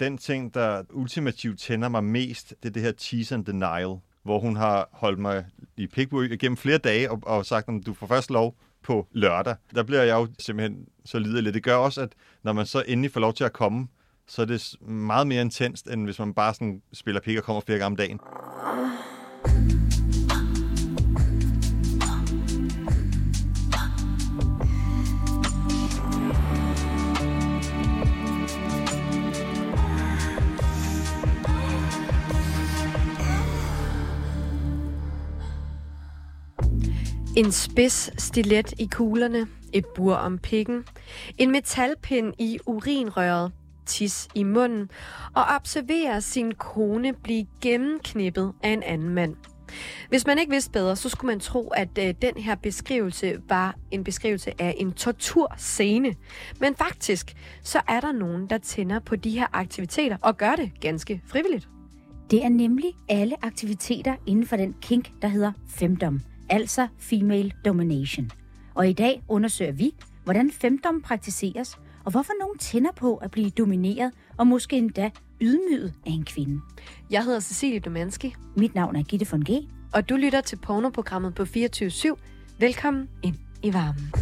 den ting, der ultimativt tænder mig mest, det er det her tease and denial, hvor hun har holdt mig i pikbøg gennem flere dage og, og sagt, at du får først lov på lørdag. Der bliver jeg jo simpelthen så liderlig. Det gør også, at når man så endelig får lov til at komme, så er det meget mere intenst, end hvis man bare sådan spiller pik og kommer flere gange om dagen. En spids stilet i kuglerne, et bur om pikken, en metalpind i urinrøret, tis i munden og observere sin kone blive gennemknippet af en anden mand. Hvis man ikke vidste bedre, så skulle man tro, at øh, den her beskrivelse var en beskrivelse af en torturscene. Men faktisk, så er der nogen, der tænder på de her aktiviteter og gør det ganske frivilligt. Det er nemlig alle aktiviteter inden for den kink, der hedder femdom altså female domination. Og i dag undersøger vi, hvordan femdom praktiseres, og hvorfor nogen tænder på at blive domineret og måske endda ydmyget af en kvinde. Jeg hedder Cecilie Domanski. Mit navn er Gitte von G. Og du lytter til pornoprogrammet på 24 Velkommen ind i varmen.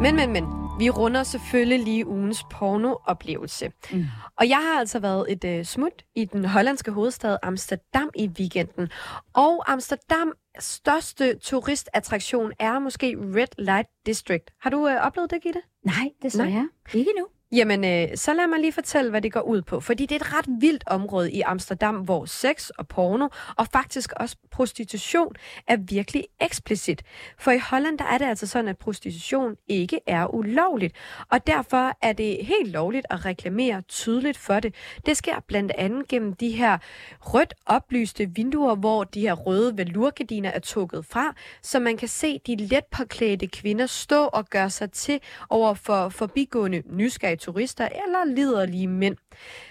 Men, men, men. Vi runder selvfølgelig lige ugens pornooplevelse. Mm. Og jeg har altså været et uh, smut i den hollandske hovedstad Amsterdam i weekenden. Og Amsterdam største turistattraktion er måske Red Light District. Har du uh, oplevet det, Gitte? Nej, det så jeg. Ikke nu. Jamen, øh, så lad mig lige fortælle, hvad det går ud på. Fordi det er et ret vildt område i Amsterdam, hvor sex og porno, og faktisk også prostitution, er virkelig eksplicit. For i Holland, der er det altså sådan, at prostitution ikke er ulovligt. Og derfor er det helt lovligt at reklamere tydeligt for det. Det sker blandt andet gennem de her rødt oplyste vinduer, hvor de her røde velurgardiner er tukket fra, så man kan se de let påklædte kvinder stå og gøre sig til over for forbigående nysgerrige turister eller liderlige mænd.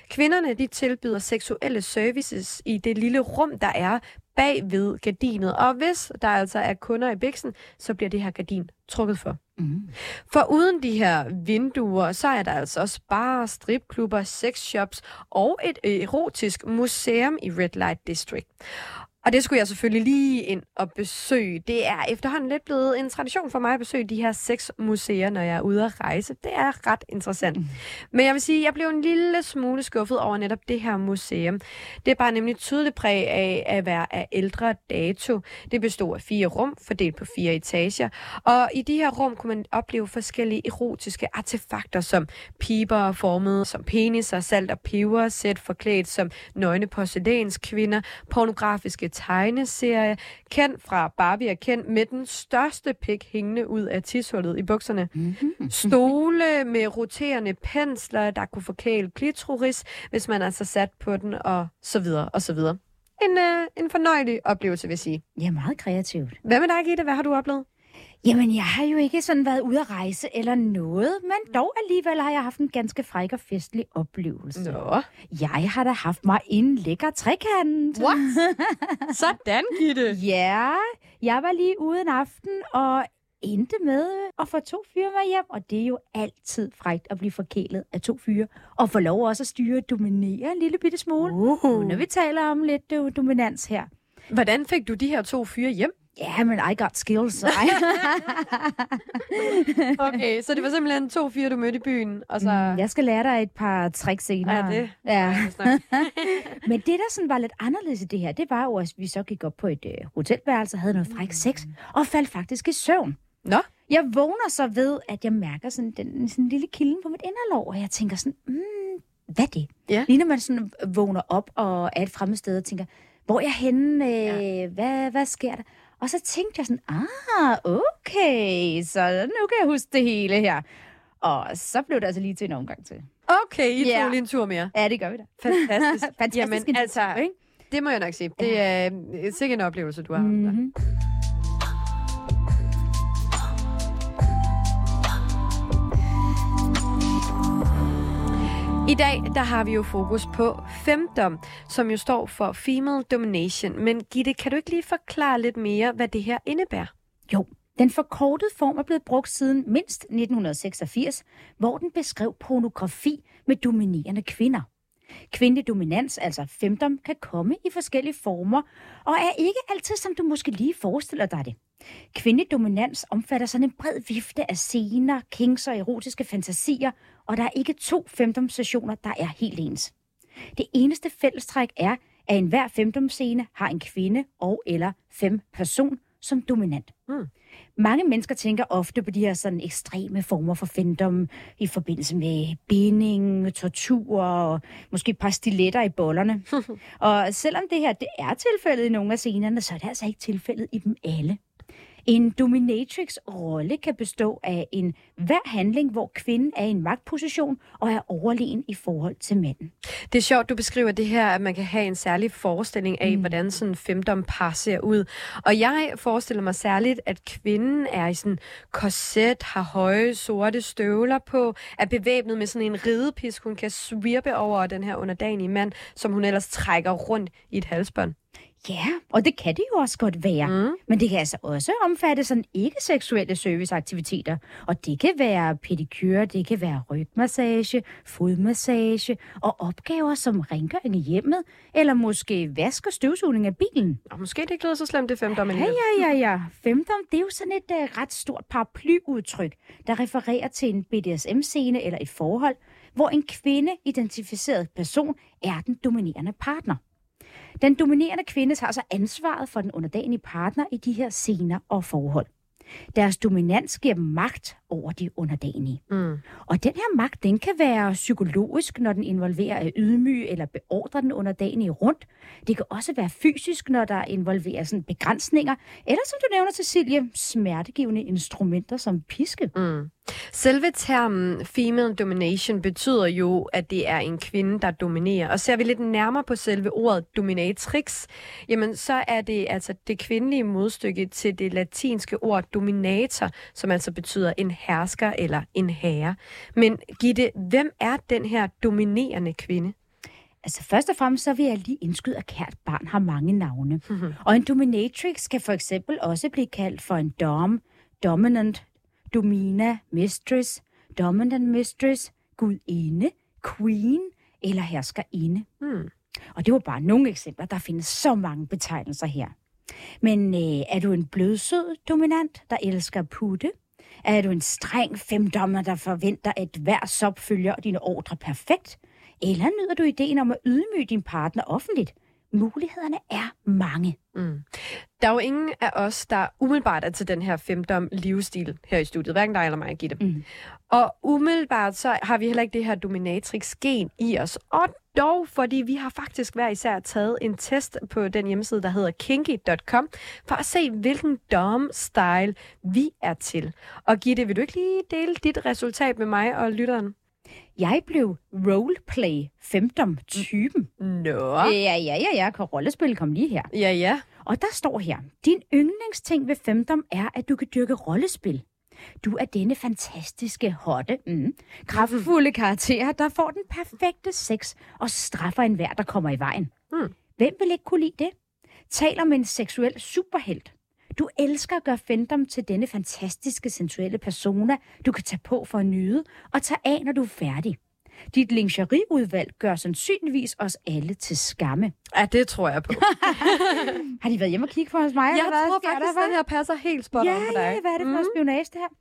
Kvinderne de tilbyder seksuelle services i det lille rum, der er bag ved gardinet. Og hvis der altså er kunder i biksen, så bliver det her gardin trukket for. Mm. For uden de her vinduer, så er der altså også bare stripklubber, sexshops og et erotisk museum i Red Light District. Og det skulle jeg selvfølgelig lige ind og besøge. Det er efterhånden lidt blevet en tradition for mig at besøge de her seks museer, når jeg er ude at rejse. Det er ret interessant. Mm. Men jeg vil sige, at jeg blev en lille smule skuffet over netop det her museum. Det er bare nemlig tydeligt præg af at være af ældre dato. Det bestod af fire rum, fordelt på fire etager. Og i de her rum kunne man opleve forskellige erotiske artefakter, som piber formet som peniser, salt og peber, sæt forklædt som nøgne porcelænskvinder, pornografiske tegneserie, kendt fra Barbie og kendt med den største pik hængende ud af tishullet i bukserne. Mm-hmm. Stole med roterende pensler, der kunne forkæle klitoris, hvis man altså sat på den, og så videre, og så videre. En, øh, en fornøjelig oplevelse, vil jeg sige. Ja, meget kreativt. Hvad med dig, Gitte? Hvad har du oplevet? Jamen, jeg har jo ikke sådan været ude at rejse eller noget, men dog alligevel har jeg haft en ganske fræk og festlig oplevelse. Nå. Jeg har da haft mig en lækker trekant. What? Sådan, Gitte. Ja, jeg var lige ude en aften og endte med at få to fyre med hjem, og det er jo altid frægt at blive forkælet af to fyre, og få lov også at styre og dominere en lille bitte smule, uh. når vi taler om lidt uh, dominans her. Hvordan fik du de her to fyre hjem? Ja, men I got skills. okay, så det var simpelthen to fyre, du mødte i byen, og så... Mm, jeg skal lære dig et par tricks senere. Ja, det. Ja. men det, der sådan var lidt anderledes i det her, det var jo, at vi så gik op på et uh, hotelværelse havde noget fræk sex, og faldt faktisk i søvn. Nå? Jeg vågner så ved, at jeg mærker sådan den sådan lille kilden på mit inderlov, og jeg tænker sådan, mm, hvad er det? Ja. Lige når man sådan vågner op og er et fremmed sted og tænker, hvor er jeg henne? Øh, ja. hvad, hvad sker der? Og så tænkte jeg sådan, ah, okay, så nu kan jeg huske det hele her. Og så blev det altså lige til en omgang til. Okay, I yeah. tog lige en tur mere. Ja, det gør vi da. Fantastisk. Fantastisk Jamen, altså, tur, ikke? det må jeg nok sige. Det er øh, sikkert en oplevelse, du har. Mm-hmm. I dag der har vi jo fokus på femdom, som jo står for Female Domination. Men Gitte, kan du ikke lige forklare lidt mere, hvad det her indebærer? Jo, Den forkortede form er blevet brugt siden mindst 1986, hvor den beskrev pornografi med dominerende kvinder. Kvindelig dominans, altså femdom, kan komme i forskellige former, og er ikke altid, som du måske lige forestiller dig det. Kvindelig dominans omfatter sådan en bred vifte af scener, kings og erotiske fantasier, og der er ikke to femdomsessioner, der er helt ens. Det eneste fællestræk er, at enhver femdomscene har en kvinde og eller fem person som dominant. Mm. Mange mennesker tænker ofte på de her sådan ekstreme former for femdom i forbindelse med binding, tortur og måske et par stiletter i bollerne. og selvom det her det er tilfældet i nogle af scenerne, så er det altså ikke tilfældet i dem alle. En dominatrix rolle kan bestå af en hver handling, hvor kvinden er i en magtposition og er overlegen i forhold til manden. Det er sjovt, du beskriver det her, at man kan have en særlig forestilling af, mm. hvordan sådan en femdom par ser ud. Og jeg forestiller mig særligt, at kvinden er i sådan korset, har høje sorte støvler på, er bevæbnet med sådan en ridepisk, hun kan svirpe over den her underdanige mand, som hun ellers trækker rundt i et halsbånd. Ja, og det kan det jo også godt være. Mm. Men det kan altså også omfatte sådan ikke-seksuelle serviceaktiviteter. Og det kan være pedikyr, det kan være rygmassage, fodmassage og opgaver som rengøring i hjemmet, eller måske vask og støvsugning af bilen. Og måske det ikke lyder så slemt, det femdom Ja, ja, ja, ja. Femdom, det er jo sådan et uh, ret stort paraplyudtryk, der refererer til en BDSM-scene eller et forhold, hvor en kvinde-identificeret person er den dominerende partner. Den dominerende kvinde tager så ansvaret for den underdanige partner i de her scener og forhold. Deres dominans giver dem magt over de underdanige. Mm. Og den her magt, den kan være psykologisk, når den involverer at ydmyge eller beordre den underdanige rundt. Det kan også være fysisk, når der involverer sådan begrænsninger, eller som du nævner, Cecilie, smertegivende instrumenter som piske. Mm. Selve termen female domination betyder jo, at det er en kvinde, der dominerer. Og ser vi lidt nærmere på selve ordet dominatrix, jamen så er det altså det kvindelige modstykke til det latinske ord dominator, som altså betyder en hersker eller en herre. Men Gitte, hvem er den her dominerende kvinde? Altså først og fremmest så vil jeg lige indskyde, at kært barn har mange navne. Mm-hmm. Og en dominatrix kan for eksempel også blive kaldt for en dom, dominant, domina, mistress, dominant mistress, gudinde, queen eller herskerinde. Hmm. Og det var bare nogle eksempler. Der findes så mange betegnelser her. Men øh, er du en blødsød dominant, der elsker at putte? Er du en streng femdommer, der forventer, at hver sop følger dine ordre perfekt? Eller nyder du ideen om at ydmyge din partner offentligt? Mulighederne er mange. Mm. Der er jo ingen af os, der umiddelbart er til den her femdom livsstil her i studiet. Hverken dig eller mig, Gitte. Mm. Og umiddelbart så har vi heller ikke det her dominatrix-gen i os. Og dog, fordi vi har faktisk hver især taget en test på den hjemmeside, der hedder kinky.com, for at se, hvilken dom-style vi er til. Og Gitte, vil du ikke lige dele dit resultat med mig og lytteren? Jeg blev roleplay femdom-typen. Nå. Ja, ja, ja, ja. Kan rollespil komme lige her. Ja, ja. Og der står her, din yndlingsting ved femdom er, at du kan dyrke rollespil. Du er denne fantastiske, hotte, mm, kraftfulde karakter, der får den perfekte sex og straffer enhver, der kommer i vejen. Mm. Hvem vil ikke kunne lide det? Tal om en seksuel superhelt. Du elsker at gøre Fendom til denne fantastiske, sensuelle persona, du kan tage på for at nyde, og tage af, når du er færdig. Dit lingerieudvalg gør sandsynligvis os alle til skamme. Ja, det tror jeg på. Har de været hjemme og kigge på hos mig? jeg eller hvad tror faktisk, at den her passer helt spot ja, on på dig. Ja, hvad er det for mm. spionage, det her?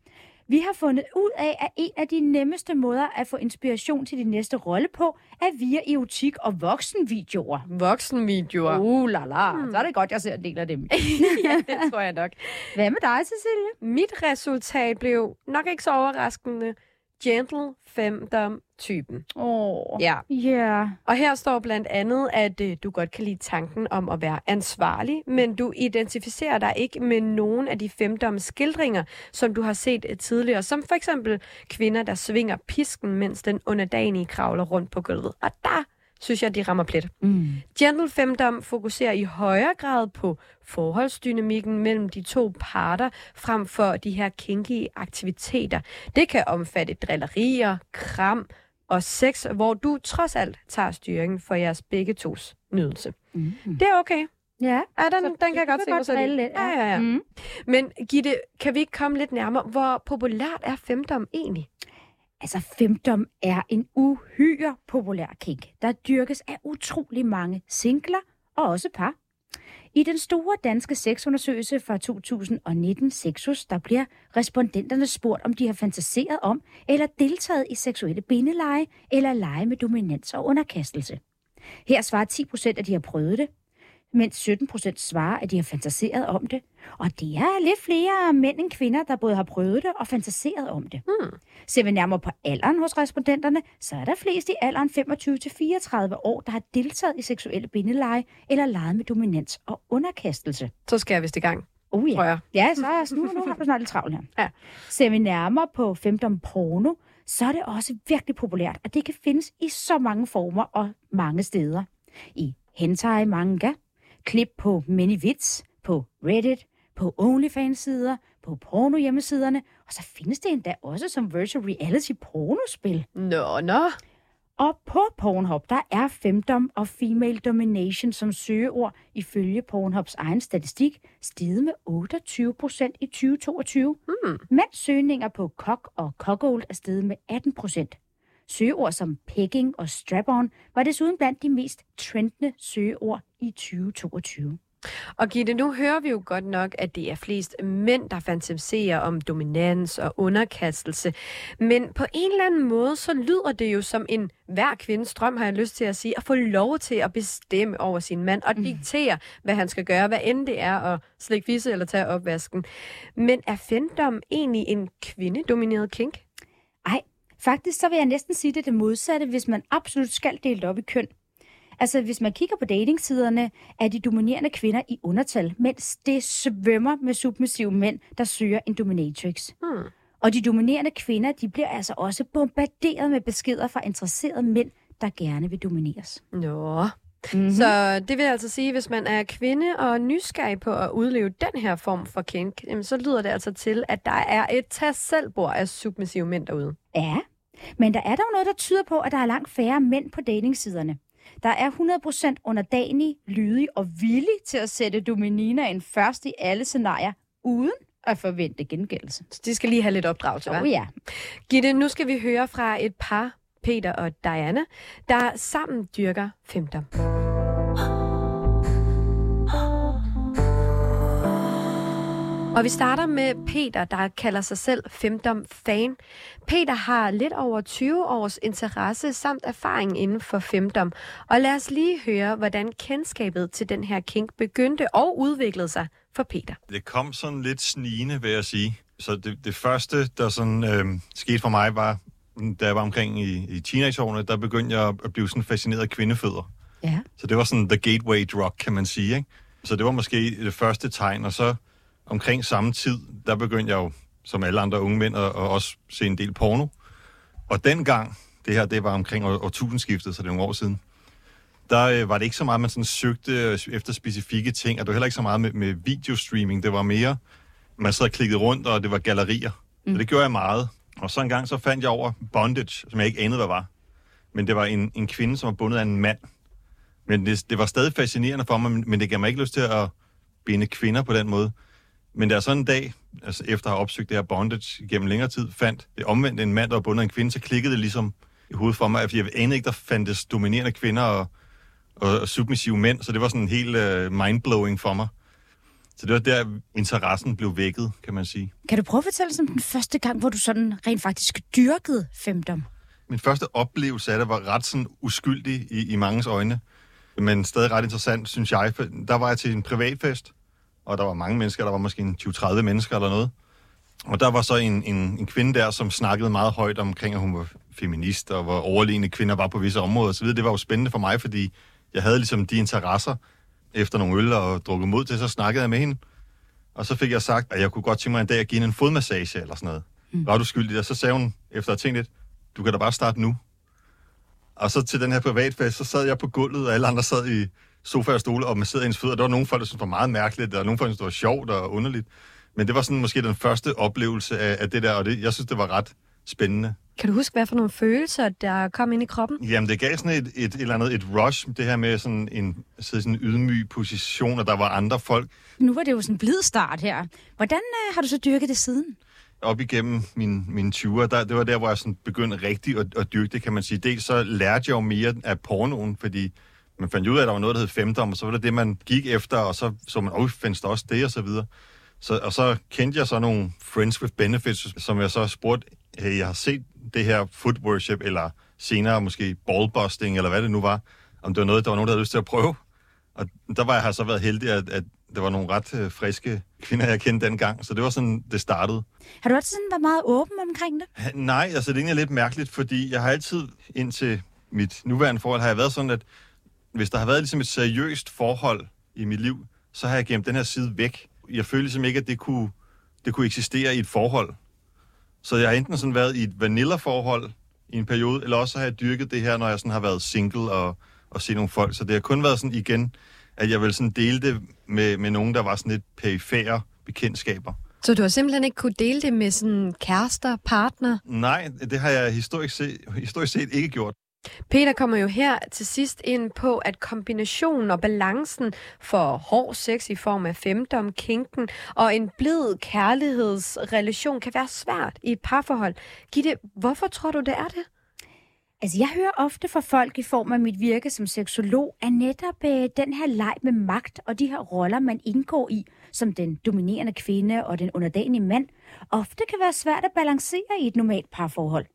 Vi har fundet ud af, at en af de nemmeste måder at få inspiration til din næste rolle på, er via erotik og voksenvideoer. Voksenvideoer. Uh, la la. Mm. Så er det godt, jeg ser en del af dem. ja, det tror jeg nok. Hvad med dig, Cecilie? Mit resultat blev nok ikke så overraskende. Gentle femdom-typen. Oh. Ja. ja. Og her står blandt andet, at øh, du godt kan lide tanken om at være ansvarlig, men du identificerer dig ikke med nogen af de femdoms skildringer, som du har set øh, tidligere, som for eksempel kvinder, der svinger pisken, mens den underdanige kravler rundt på gulvet. Og der synes jeg, de rammer plet. Mm. Gentle femdom fokuserer i højere grad på forholdsdynamikken mellem de to parter, frem for de her kinky aktiviteter. Det kan omfatte drillerier, kram og sex, hvor du trods alt tager styringen for jeres begge tos nydelse. Mm. Det er okay. Ja, Ja, den, Så den kan jeg godt se mig selv lidt. Ja, ja, ja. Mm. Men Gitte, kan vi ikke komme lidt nærmere? Hvor populært er femdom egentlig? Altså, femdom er en uhyre populær kink, der dyrkes af utrolig mange singler og også par. I den store danske sexundersøgelse fra 2019, Sexus, der bliver respondenterne spurgt, om de har fantaseret om eller deltaget i seksuelle bindeleje eller lege med dominans og underkastelse. Her svarer 10 procent, at de har prøvet det, mens 17 procent svarer, at de har fantaseret om det. Og det er lidt flere mænd end kvinder, der både har prøvet det og fantaseret om det. Hmm. Ser vi nærmere på alderen hos respondenterne, så er der flest i alderen 25-34 år, der har deltaget i seksuelle bindeleje eller leget med dominans og underkastelse. Så skal jeg vist i gang, Oh tror ja. jeg. Ja, så er, nu, nu har du snart lidt travlt her. Ja. Ser vi nærmere på femdom porno, så er det også virkelig populært, og det kan findes i så mange former og mange steder. I hentai manga, klip på ManyVids, på Reddit, på OnlyFans-sider, på porno-hjemmesiderne, og så findes det endda også som virtual reality pornospil. Nå, nå. Og på Pornhub, der er femdom og female domination som søgeord ifølge Pornhubs egen statistik steget med 28 procent i 2022. Hmm. Mens søgninger på cock og cuckold er steget med 18 procent. Søgeord som pegging og strap-on var desuden blandt de mest trendende søgeord i 2022. Og Gitte, nu hører vi jo godt nok, at det er flest mænd, der fantaserer om dominans og underkastelse. Men på en eller anden måde, så lyder det jo som en hver kvindes drøm, har jeg lyst til at sige, at få lov til at bestemme over sin mand og diktere, hvad han skal gøre, hvad end det er at slikke fisse eller tage opvasken. Men er femdom egentlig en kvindedomineret kink? Faktisk så vil jeg næsten sige det det modsatte, hvis man absolut skal dele det op i køn. Altså, hvis man kigger på datingsiderne, er de dominerende kvinder i undertal, mens det svømmer med submissive mænd, der søger en dominatrix. Hmm. Og de dominerende kvinder, de bliver altså også bombarderet med beskeder fra interesserede mænd, der gerne vil domineres. Nå. Mm-hmm. Så det vil altså sige, hvis man er kvinde og nysgerrig på at udleve den her form for kink, så lyder det altså til, at der er et tag selvbord af submissive mænd derude. Ja, men der er dog noget, der tyder på, at der er langt færre mænd på datingsiderne. Der er 100% underdanig, lydig og villig til at sætte domininaen først i alle scenarier, uden at forvente gengældelse. Så de skal lige have lidt opdragelse, hva'? Oh ja. Gitte, nu skal vi høre fra et par, Peter og Diana, der sammen dyrker femdom. Og vi starter med Peter, der kalder sig selv femdom-fan. Peter har lidt over 20 års interesse samt erfaring inden for femdom. Og lad os lige høre, hvordan kendskabet til den her kink begyndte og udviklede sig for Peter. Det kom sådan lidt snigende, vil jeg sige. Så det, det første, der sådan øh, skete for mig, var, da jeg var omkring i, i teenageårene, der begyndte jeg at blive sådan fascineret af kvindefødder. Ja. Så det var sådan the gateway drug, kan man sige. Ikke? Så det var måske det første tegn, og så omkring samme tid, der begyndte jeg jo, som alle andre unge mænd, at, at også se en del porno. Og dengang, det her, det var omkring år, årtusindskiftet, så det er nogle år siden, der øh, var det ikke så meget, man sådan søgte øh, efter specifikke ting, og det var heller ikke så meget med, med videostreaming. Det var mere, man sad og klikkede rundt, og det var gallerier. Mm. Så det gjorde jeg meget. Og så en gang, så fandt jeg over bondage, som jeg ikke anede, hvad var. Men det var en, en kvinde, som var bundet af en mand. Men det, det var stadig fascinerende for mig, men det gav mig ikke lyst til at binde kvinder på den måde. Men da jeg sådan en dag, altså efter at have opsøgt det her bondage gennem længere tid, fandt det omvendt en mand, der var bundet af en kvinde, så klikkede det ligesom i hovedet for mig, fordi jeg anede ikke, der fandtes dominerende kvinder og, og, og submissive mænd, så det var sådan helt uh, mindblowing for mig. Så det var der, interessen blev vækket, kan man sige. Kan du prøve at fortælle os om den første gang, hvor du sådan rent faktisk dyrkede femdom? Min første oplevelse af det var ret sådan uskyldig i, i mangens øjne, men stadig ret interessant, synes jeg. Der var jeg til en privatfest, og der var mange mennesker, der var måske en 20-30 mennesker eller noget. Og der var så en, en, en kvinde der, som snakkede meget højt omkring, at hun var feminist, og hvor overlegne kvinder var på visse områder osv. Det var jo spændende for mig, fordi jeg havde ligesom de interesser efter nogle øl og drukket mod til, så snakkede jeg med hende. Og så fik jeg sagt, at jeg kunne godt tænke mig en dag at give hende en fodmassage eller sådan noget. Mm. Var du skyldig? Og så sagde hun, efter at have tænkt lidt, du kan da bare starte nu. Og så til den her privatfest, så sad jeg på gulvet, og alle andre sad i sofa og stole og masserede hendes fødder. Der var nogle folk, der syntes, det var meget mærkeligt, og nogle folk, der syntes, det var sjovt og underligt. Men det var sådan måske den første oplevelse af, af det der, og det, jeg synes, det var ret spændende. Kan du huske, hvad for nogle følelser, der kom ind i kroppen? Jamen, det gav sådan et, et, et eller andet et rush, det her med sådan en, sidde sådan en ydmyg position, og der var andre folk. Nu var det jo sådan en blid start her. Hvordan øh, har du så dyrket det siden? Op igennem min, mine 20'er, der, det var der, hvor jeg sådan begyndte rigtig at, at dyrke det, kan man sige. Dels så lærte jeg jo mere af pornoen, fordi man fandt ud af, at der var noget, der hed femdom, og så var det det, man gik efter, og så så man, åh, findes der også det, og så videre. Så, og så kendte jeg så nogle friends with benefits, som jeg så spurgte, hey, jeg har set det her foot worship, eller senere måske ballbusting, eller hvad det nu var, om det var noget, der var nogen, der havde lyst til at prøve. Og der var jeg har så været heldig, at, at der var nogle ret øh, friske kvinder, jeg kendte dengang, så det var sådan, det startede. Har du også sådan været meget åben omkring det? Ha- Nej, altså det er egentlig lidt mærkeligt, fordi jeg har altid indtil mit nuværende forhold, har jeg været sådan, at hvis der har været ligesom et seriøst forhold i mit liv, så har jeg gemt den her side væk. Jeg følte ligesom ikke, at det kunne, det kunne eksistere i et forhold. Så jeg har enten sådan været i et vanilla-forhold i en periode, eller også har jeg dyrket det her, når jeg sådan har været single og, og set nogle folk. Så det har kun været sådan igen, at jeg vil sådan dele det med, med nogen, der var sådan lidt perifære bekendtskaber. Så du har simpelthen ikke kunne dele det med sådan kærester, partner? Nej, det har jeg historisk set, historisk set ikke gjort. Peter kommer jo her til sidst ind på, at kombinationen og balancen for hård sex i form af femdom, kinken og en blid kærlighedsrelation kan være svært i et parforhold. Gitte, hvorfor tror du, det er det? Altså, jeg hører ofte fra folk i form af mit virke som seksolog, at netop øh, den her leg med magt og de her roller, man indgår i, som den dominerende kvinde og den underdanige mand, ofte kan være svært at balancere i et normalt parforhold.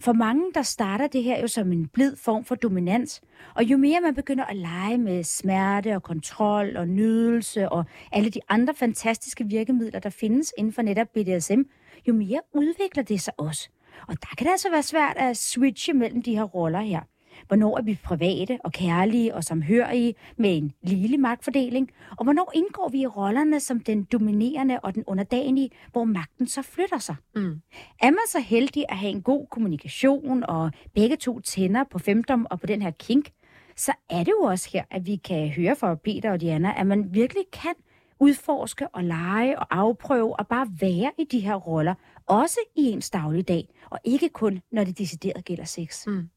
For mange, der starter det her jo som en blid form for dominans, og jo mere man begynder at lege med smerte og kontrol og nydelse og alle de andre fantastiske virkemidler, der findes inden for netop BDSM, jo mere udvikler det sig også. Og der kan det altså være svært at switche mellem de her roller her. Hvornår er vi private og kærlige og samhørige med en lille magtfordeling? Og hvornår indgår vi i rollerne som den dominerende og den underdanige, hvor magten så flytter sig? Mm. Er man så heldig at have en god kommunikation og begge to tænder på femdom og på den her kink, så er det jo også her, at vi kan høre fra Peter og Diana, at man virkelig kan udforske og lege og afprøve og bare være i de her roller, også i ens dagligdag, og ikke kun, når det decideret gælder sex. Mm.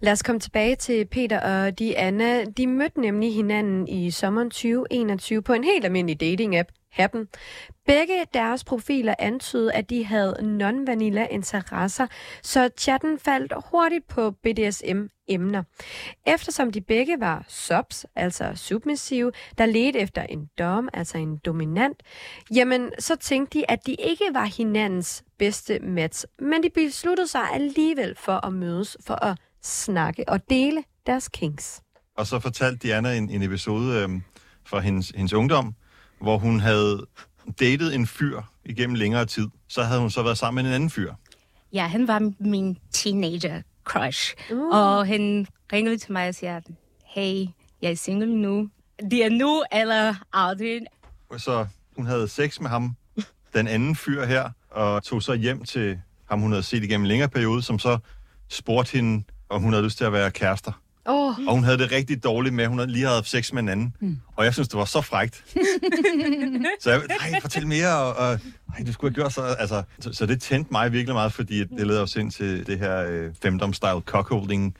Lad os komme tilbage til Peter og Diana. De mødte nemlig hinanden i sommeren 2021 på en helt almindelig dating-app, Happen. Begge deres profiler antydede, at de havde non-vanilla interesser, så chatten faldt hurtigt på BDSM-emner. Eftersom de begge var subs, altså submissive, der ledte efter en dom, altså en dominant, jamen så tænkte de, at de ikke var hinandens bedste match, men de besluttede sig alligevel for at mødes for at snakke og dele deres kinks. Og så fortalte Diana en, en episode øhm, fra hendes, hendes ungdom, hvor hun havde datet en fyr igennem længere tid. Så havde hun så været sammen med en anden fyr. Ja, han var min teenager crush. Uh. Og han ringede til mig og siger, hey, jeg er single nu. Det er nu eller aldrig. Så hun havde sex med ham, den anden fyr her, og tog så hjem til ham, hun havde set igennem en længere periode, som så spurgte hende, om hun havde lyst til at være kærester. Åh, Og hun havde det rigtig dårligt med, at hun havde lige havde haft sex med en anden. Mm. Og jeg synes, det var så frægt. så jeg, nej, fortæl mere, og, og ej, du skulle have gjort så. Altså, så, så det tændte mig virkelig meget, fordi det leder os ind til det her øh, femdom-style cockholding.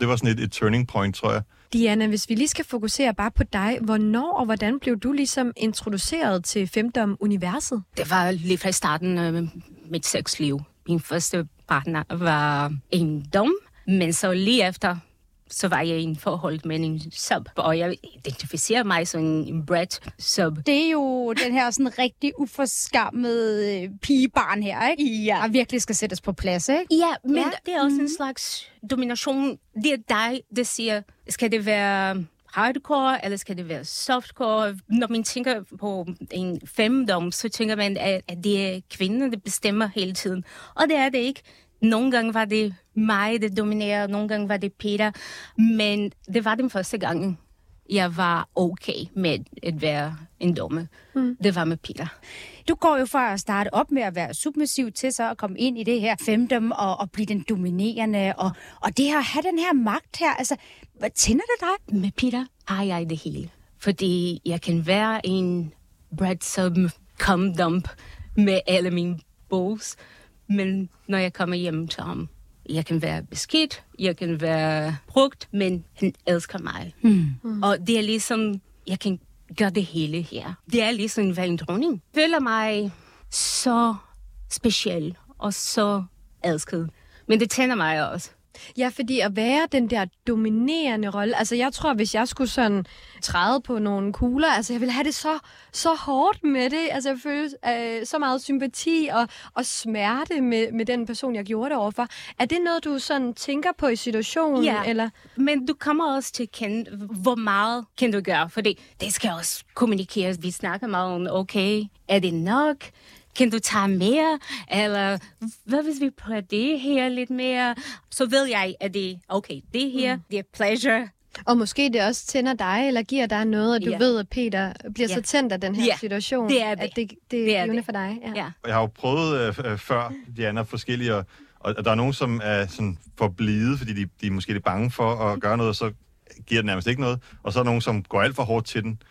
Det var sådan et, et turning point, tror jeg. Diana, hvis vi lige skal fokusere bare på dig, hvornår og hvordan blev du ligesom introduceret til femdom-universet? Det var lige fra starten af mit sexliv. Min første partner var en dom, men så lige efter, så var jeg i en forhold med en sub, og jeg identificerer mig som en bread sub. Det er jo den her sådan rigtig uforskammede øh, pigebarn her, ikke? Ja. Der virkelig skal sættes på plads, ikke? Ja, men Ja. det er også en slags domination. Det er dig, der siger, skal det være hardcore, eller skal det være softcore? Når man tænker på en femdom, så tænker man, at at det er kvinden, der bestemmer hele tiden. Og det er det ikke. Nogle gange var det mig, der dominerede, nogle gange var det Peter. Men det var den første gang, jeg var okay med at være en dumme. Mm. Det var med Peter. Du går jo fra at starte op med at være submissiv til så at komme ind i det her femdom og, og blive den dominerende. Og, og det her, at have den her magt her, altså, hvad tænder det dig? Med Peter har jeg det hele. Fordi jeg kan være en bread sub cum dump med alle mine balls. Men når jeg kommer hjem til ham, jeg kan være beskidt, jeg kan være brugt, men han elsker mig. Mm. Og det er ligesom, jeg kan gøre det hele her. Det er ligesom at være en dronning. Jeg føler mig så speciel og så elsket. Men det tænder mig også. Ja, fordi at være den der dominerende rolle, altså jeg tror, hvis jeg skulle sådan træde på nogle kugler, altså jeg ville have det så, så hårdt med det, altså jeg føler øh, så meget sympati og, og smerte med, med den person, jeg gjorde det overfor. Er det noget, du sådan tænker på i situationen? Ja, eller? men du kommer også til at kende, hvor meget kan du gøre, fordi det skal også kommunikeres. Vi snakker meget om, okay, er det nok? Kan du tage mere? Eller hvad hvis vi prøver det her lidt mere? Så ved jeg, at det okay, det her, mm. det er pleasure. Og måske det også tænder dig, eller giver dig noget, at du Ja. ved, at Peter bliver Ja. så tændt af den her Ja, situation, det er det. at det, det, Det er givende det. for dig. Ja. Ja. Jeg har jo prøvet øh, øh, før, Diana, forskellige, og, og der er nogen, som er sådan for blide, fordi de, de er måske lidt bange for at gøre noget, og så giver det nærmest ikke noget. Og så er der nogen, som går alt for hårdt til den.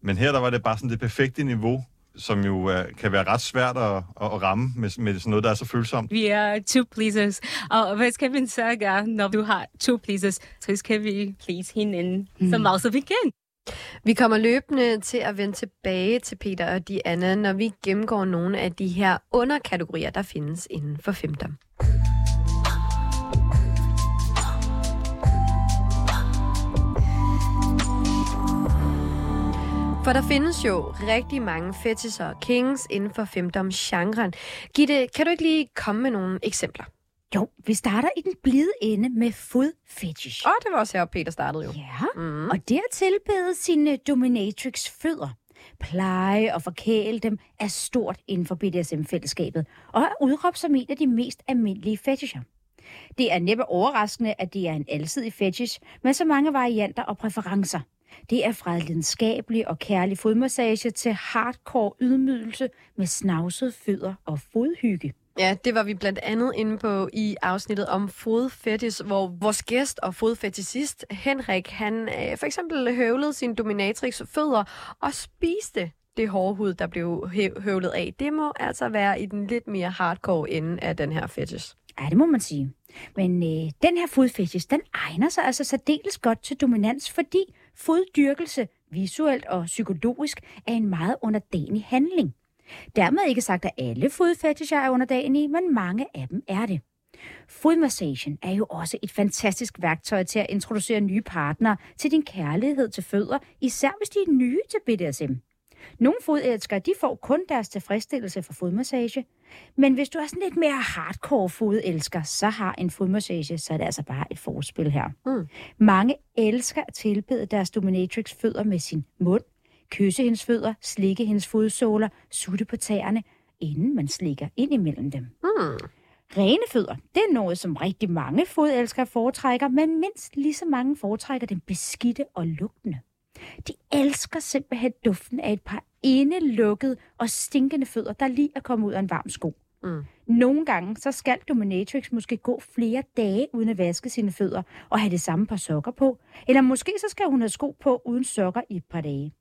Men her, der var det bare sådan det perfekte niveau, som jo øh, kan være ret svært at, at, at ramme med, med sådan noget, der er så følsomt. Vi er two pleasers. Og hvad skal man så gøre, når du har two pleasers? Så skal vi please hinanden mm. så meget som vi kan. Vi kommer løbende til at vende tilbage til Peter og Diana, når vi gennemgår nogle af de her underkategorier, der findes inden for femdom. For der findes jo rigtig mange fetisher og kings inden for femdom-genren. Gitte, kan du ikke lige komme med nogle eksempler? Jo, vi starter i den blide ende med food fetish. Åh, oh, det var også her, Peter startede jo. Ja, Mm. og at tilbede sine dominatrix fødder, pleje og forkæle dem er stort inden for BDSM-fællesskabet, og er udråbt som en af de mest almindelige fetisher. Det er næppe overraskende, at det er en alsidig fetish, med så mange varianter og præferencer. Det er fra lidenskabelig og kærlig fodmassage til hardcore ydmygelse med snavsede fødder og fodhygge. Ja, det var vi blandt andet inde på i afsnittet om fodfetis, hvor vores gæst og fodfetisist Henrik, han øh, for eksempel høvlede sin dominatrix fødder og spiste det hårde hud, der blev hø- høvlet af. Det må altså være i den lidt mere hardcore ende af den her fetish. Ja, det må man sige. Men øh, den her fodfetish, den egner sig altså særdeles godt til dominans, fordi foddyrkelse visuelt og psykologisk er en meget underdanig handling. Dermed ikke sagt, at alle fodfetisher er underdanige, men mange af dem er det. Fodmassagen er jo også et fantastisk værktøj til at introducere nye partnere til din kærlighed til fødder, især hvis de er nye til BDSM. Nogle fodelskere, de får kun deres tilfredsstillelse fra fodmassage, men hvis du er sådan lidt mere hardcore fodelsker, så har en fodmassage, så er det altså bare et forspil her. Mm. Mange elsker at tilbede deres dominatrix fødder med sin mund, kysse hendes fødder, slikke hendes fodsåler, sutte på tæerne, inden man slikker ind imellem dem. Hmm. Rene fødder, det er noget, som rigtig mange fodelskere foretrækker, men mindst lige så mange foretrækker den beskidte og lugtende. De elsker simpelthen duften af et par indelukkede og stinkende fødder, der lige er kommet ud af en varm sko. Mm. Nogle gange så skal Dominatrix måske gå flere dage uden at vaske sine fødder og have det samme par sokker på. Eller måske så skal hun have sko på uden sokker i et par dage.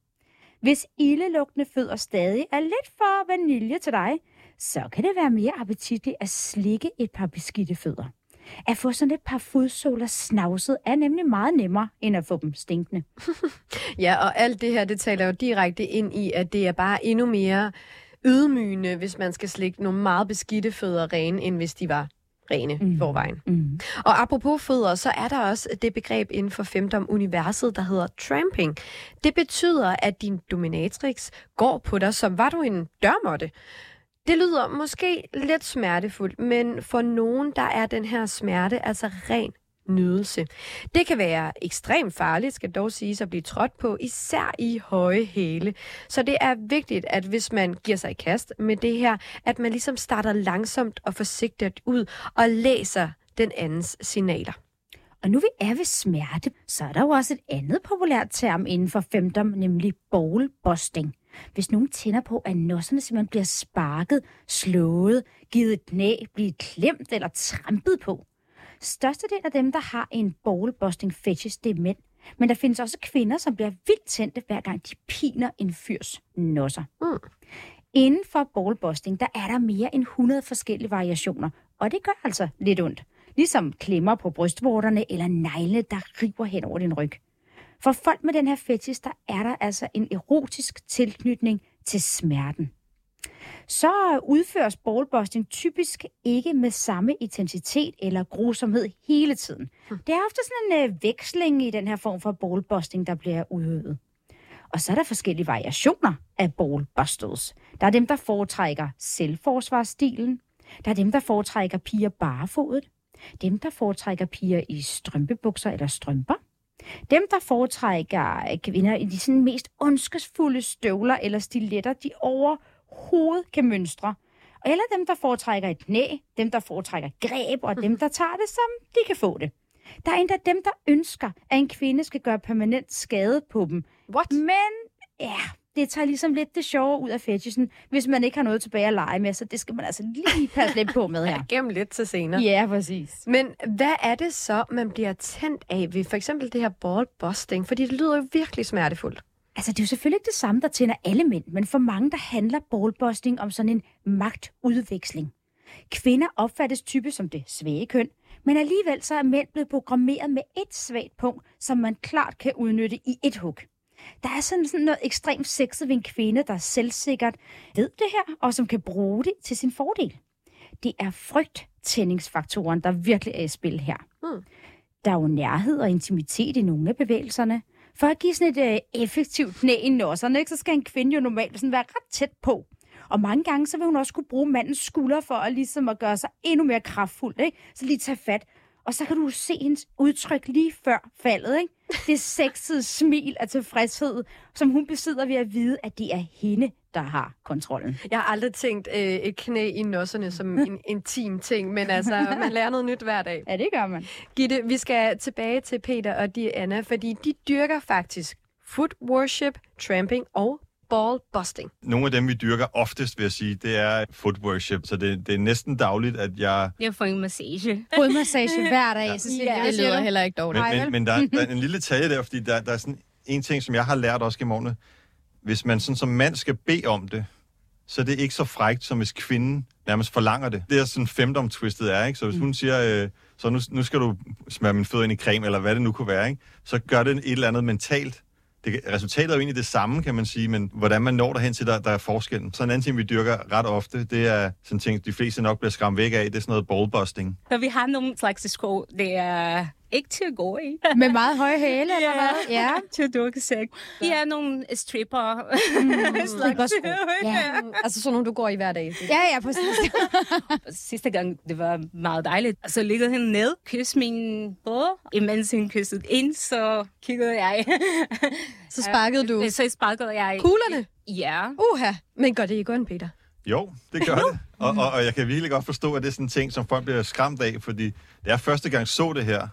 Hvis ildelugtende fødder stadig er lidt for vanilje til dig, så kan det være mere appetitligt at slikke et par beskidte fødder. At få sådan et par fodsåler snavset er nemlig meget nemmere, end at få dem stinkende. Ja, og alt det her, det taler jo direkte ind i, at det er bare endnu mere ydmygende, hvis man skal slikke nogle meget beskidte fødder rene, end hvis de var rene mm. i forvejen. Mm. Og apropos fødder, så er der også det begreb inden for femdom universet, der hedder tramping. Det betyder, at din dominatrix går på dig, som var du en dørmåtte. Det lyder måske lidt smertefuldt, men for nogen, der er den her smerte altså ren nydelse. Det kan være ekstremt farligt, skal dog siges at blive trådt på, især i høje hæle. Så det er vigtigt, at hvis man giver sig i kast med det her, at man ligesom starter langsomt og forsigtigt ud og læser den andens signaler. Og nu vi er ved smerte, så er der jo også et andet populært term inden for femdom, nemlig ballbusting. Hvis nogen tænder på, at nosserne simpelthen bliver sparket, slået, givet et knæ, bliver klemt eller trampet på. Størstedelen af dem, der har en ballbusting fetish, det er mænd. Men der findes også kvinder, som bliver vildt tændte, hver gang de piner en fyrs nosser. Mm. Inden for ballbusting, der er der mere end 100 forskellige variationer, og det gør altså lidt ondt. Ligesom klemmer på brystvorterne eller negle, der river hen over din ryg. For folk med den her fetish, der er der altså en erotisk tilknytning til smerten. Så udføres ballbusting typisk ikke med samme intensitet eller grusomhed hele tiden. Det er ofte sådan en øh, veksling i den her form for ballbusting, der bliver udøvet. Og så er der forskellige variationer af ballbusters. Der er dem, der foretrækker selvforsvarsstilen. Der er dem, der foretrækker piger barefodet. Dem, der foretrækker piger i strømpebukser eller strømper. Dem, der foretrækker kvinder i de sådan mest ondskesfulde støvler eller stiletter, de overhovedet kan mønstre. Eller dem, der foretrækker et knæ, dem, der foretrækker greb, og dem, der tager det, som de kan få det. Der er endda dem, der ønsker, at en kvinde skal gøre permanent skade på dem. What? Men ja, det tager ligesom lidt det sjove ud af fetishen, hvis man ikke har noget tilbage at lege med, så det skal man altså lige passe lidt på med her. Gem lidt til senere. Ja, præcis. Men hvad er det så, man bliver tændt af ved for eksempel det her ballbusting? Fordi det lyder jo virkelig smertefuldt. Altså, det er jo selvfølgelig ikke det samme, der tænder alle mænd, men for mange, der handler ballbusting om sådan en magtudveksling. Kvinder opfattes typisk som det svage køn, men alligevel så er mænd blevet programmeret med et svagt punkt, som man klart kan udnytte i et hug. Der er sådan, sådan noget ekstremt sexet ved en kvinde, der selvsikkert ved det her, og som kan bruge det til sin fordel. Det er frygttændingsfaktoren, der virkelig er i spil her. Hmm. Der er jo nærhed og intimitet i nogle af bevægelserne. For at give sådan et øh, effektivt knæ i nosserne, ikke, så skal en kvinde jo normalt sådan være ret tæt på. Og mange gange, så vil hun også kunne bruge mandens skulder for at, ligesom at gøre sig endnu mere kraftfuld. Ikke? Så lige tage fat. Og så kan du se hendes udtryk lige før faldet. Ikke? Det sexede smil af tilfredshed, som hun besidder ved at vide, at det er hende, der har kontrollen. Jeg har aldrig tænkt øh, et knæ i nosserne som en intim ting, men altså, man lærer noget nyt hver dag. Ja, det gør man. Gitte, vi skal tilbage til Peter og Diana, fordi de dyrker faktisk foot worship, tramping og ballbusting. Nogle af dem, vi dyrker oftest, vil jeg sige, det er foot worship. Så det, det er næsten dagligt, at jeg... Jeg får en massage. Fodmassage hver dag, Ja. Cecilia. Ja, Det siger lyder heller ikke dårligt. Men, men, men der, der er en lille detalje der, fordi der, der er sådan en ting, som jeg har lært også gennem årene. Hvis man sådan som mand skal bede om det, så er det ikke så frægt, som hvis kvinden nærmest forlanger det. Det er sådan femdom-twistet er, ikke? Så hvis hun siger, øh, så nu, nu skal du smøre min fødder ind i creme, eller hvad det nu kunne være, ikke? Så gør det et eller andet mentalt. Det, resultatet er jo egentlig det samme, kan man sige, men hvordan man når derhen til, der, der er forskellen. Så en anden ting, vi dyrker ret ofte, det er sådan ting, de fleste nok bliver skræmt væk af, det er sådan noget ballbusting. Så vi har nogle slags sko, det er ikke til at gå i. Med meget høje hæle, eller hvad? Ja. til sex. Vi er nogle stripper. strippersko. Ja. Altså sådan nogle, du går i hver dag. Ja, ja, præcis. Sidste gang, det var meget dejligt. Så liggede han ned, kysste min bror. Imens han kyssede ind, så kiggede jeg. Så sparkede du Så sparkede jeg. kuglerne. Ja. Uha, men gør det ikke ondt, Peter? Jo, det gør det. Og, og, og jeg kan virkelig godt forstå, at det er sådan en ting, som folk bliver skræmt af, fordi da jeg første gang så det her,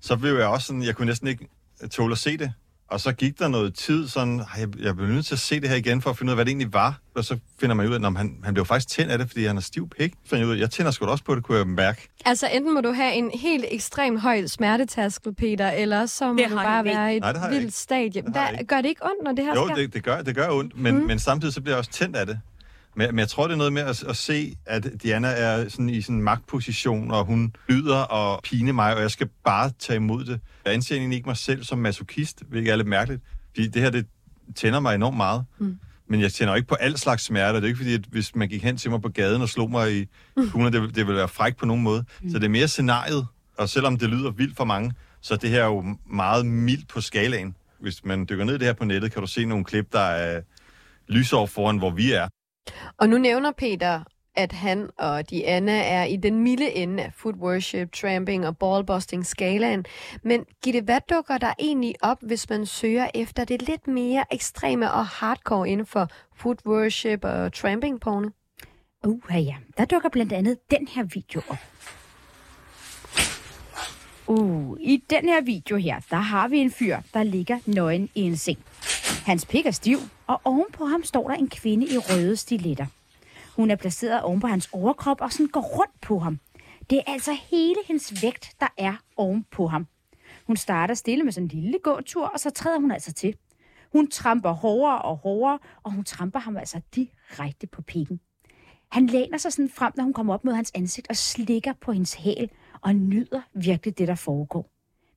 så blev jeg også sådan, jeg kunne næsten ikke tåle at se det. Og så gik der noget tid, sådan, "Ej, jeg, jeg blev nødt til at se det her igen, for at finde ud af, hvad det egentlig var. Og så finder man ud af, at han, han blev faktisk tændt af det, fordi han har stiv pik. Så jeg ud af, jeg tænder sgu da også på det, kunne jeg mærke. Altså enten må du have en helt ekstremt høj smertetarskel, Peter, eller så må Det du har bare jeg ikke. være i et Nej, det har jeg vildt ikke. stadie. Det har jeg Hvad, ikke. gør det ikke ondt, når det her Jo, sker? det, det, gør, det gør ondt, men, mm. men samtidig så bliver jeg også tændt af det. Men, men jeg tror, det er noget med at, at se, at Diana er sådan i sådan en magtposition, og hun lyder og pine mig, og jeg skal bare tage imod det. Jeg anser egentlig ikke mig selv som masochist, hvilket er lidt mærkeligt, fordi det her, det tænder mig enormt meget. Mm. Men jeg tænder ikke på al slags smerte. Det er ikke fordi, at hvis man gik hen til mig på gaden og slog mig i kuglerne, det, det ville være frækt på nogen måde. Mm. Så det er mere scenariet, og selvom det lyder vildt for mange, så er det her jo meget mildt på skalaen. Hvis man dykker ned i det her på nettet, kan du se nogle klip, der er lysår foran, hvor vi er. Og nu nævner Peter, at han og Diana er i den milde ende af foot worship, tramping og ballbusting skalaen. Men Gitte, hvad dukker der egentlig op, hvis man søger efter det lidt mere ekstreme og hardcore inden for foot worship og tramping porno? Uh, ja. Der dukker blandt andet den her video op. Uh, i den her video her, der har vi en fyr, der ligger nøgen i en seng. Hans pik er stiv, og ovenpå ham står der en kvinde i røde stiletter. Hun er placeret oven på hans overkrop og sådan går rundt på ham. Det er altså hele hendes vægt, der er ovenpå ham. Hun starter stille med sådan en lille gåtur, og så træder hun altså til. Hun tramper hårdere og hårdere, og hun tramper ham altså direkte på pikken. Han læner sig sådan frem, når hun kommer op mod hans ansigt og slikker på hendes hæl, og nyder virkelig det, der foregår.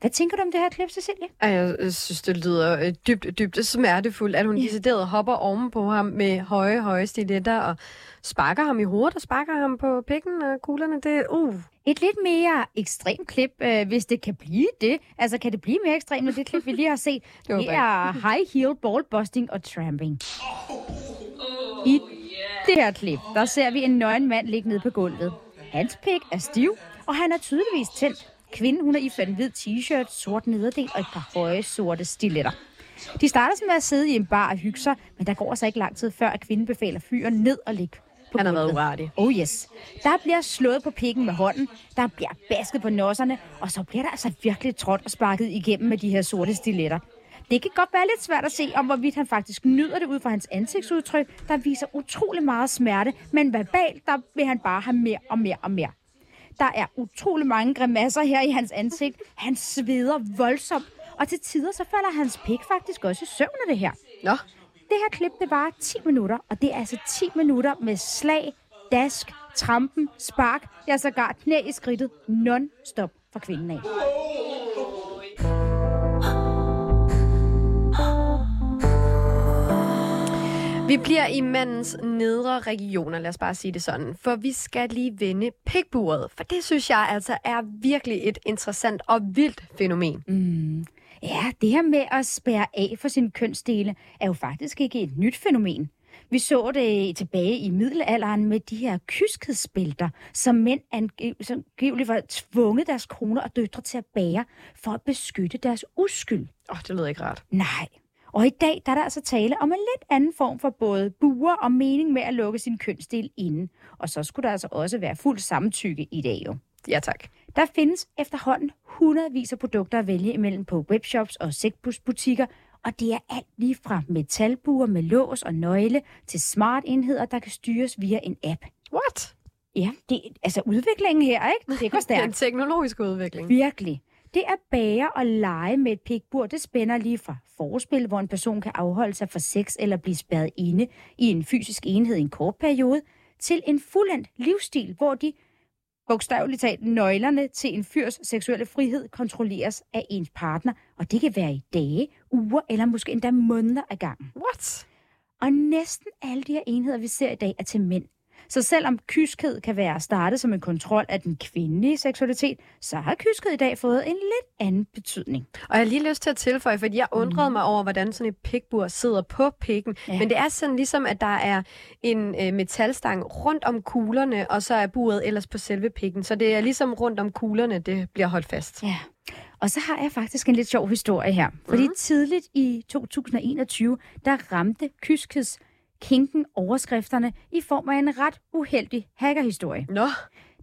Hvad tænker du om det her klip, Cecilie? Ej, jeg synes, det lyder øh, dybt, dybt smertefuldt, at hun Ja. decideret hopper oven på ham med høje, høje stiletter og sparker ham i hovedet og sparker ham på pikken og kuglerne. Det, uh, Et lidt mere ekstremt klip, øh, hvis det kan blive det. Altså, kan det blive mere ekstremt end det klip, vi lige har set? Det det er high heel ball busting og tramping. I det her klip, der ser vi en nøgen mand ligge nede på gulvet. Hans pik er stiv, og han er tydeligvis tændt. Kvinden, hun er iført en hvid t-shirt, sort nederdel og et par høje sorte stiletter. De starter med at sidde i en bar og hygge sig, men der går altså ikke lang tid før, at kvinden befaler fyren ned og ligge på han har været uartig. Oh yes. Der bliver slået på pikken med hånden, der bliver basket på nosserne, og så bliver der altså virkelig trådt og sparket igennem med de her sorte stiletter. Det kan godt være lidt svært at se, om hvorvidt han faktisk nyder det ud fra hans ansigtsudtryk, der viser utrolig meget smerte, men verbalt, der vil han bare have mere og mere og mere. Der er utrolig mange grimasser her i hans ansigt. Han sveder voldsomt, og til tider så falder hans pik faktisk også i søvn af det her. Nå, Det her klip, det var 10 minutter, og det er altså 10 minutter med slag, dask, trampen, spark, ja sågar knæ i skridtet, non-stop fra kvinden af. Vi bliver i mandens nedre regioner, lad os bare sige det sådan. For vi skal lige vende pikburet, for det synes jeg altså er virkelig et interessant og vildt fænomen. Mm. Ja, det her med at spærre af for sine kønsdele er jo faktisk ikke et nyt fænomen. Vi så det tilbage i middelalderen med de her kyskhedsbælter, som mænd angiveligt var tvunget deres koner og døtre til at bære for at beskytte deres uskyld. Åh, oh, det lyder ikke rart. Nej. Og i dag der er der altså tale om en lidt anden form for både buer og mening med at lukke sin kønsdel inde. Og så skulle der altså også være fuld samtykke i dag jo. Ja, tak. Der findes efterhånden hundredvis af produkter at vælge imellem på webshops og sexbusbutikker, og det er alt lige fra metalbuer med lås og nøgle til smart enheder, der kan styres via en app. What? Ja, det, altså udviklingen her, ikke? Det går Den stærkt. teknologiske udvikling. Virkelig. Det at bære og lege med et pikbur, det spænder lige fra forspil, hvor en person kan afholde sig for sex eller blive spærret inde i en fysisk enhed i en kort periode, til en fuldendt livsstil, hvor de bogstaveligt talt nøglerne til en fyrs seksuelle frihed kontrolleres af ens partner, og det kan være i dage, uger eller måske endda måneder ad gangen. What? Og næsten alle de her enheder, vi ser i dag, er til mænd. Så selvom kyskhed kan være startet som en kontrol af den kvindelige seksualitet, så har kyskhed i dag fået en lidt anden betydning. Og jeg har lige lyst til at tilføje, fordi jeg undrede mig over, hvordan sådan et pikbur sidder på pikken. Ja. Men det er sådan ligesom, at der er en øh, metalstang rundt om kuglerne, og så er buret ellers på selve pikken. Så det er ligesom rundt om kuglerne, det bliver holdt fast. Ja. Og så har jeg faktisk en lidt sjov historie her. Fordi mm. tidligt i 2021, der ramte kyskeds kinken overskrifterne i form af en ret uheldig hackerhistorie. Nå,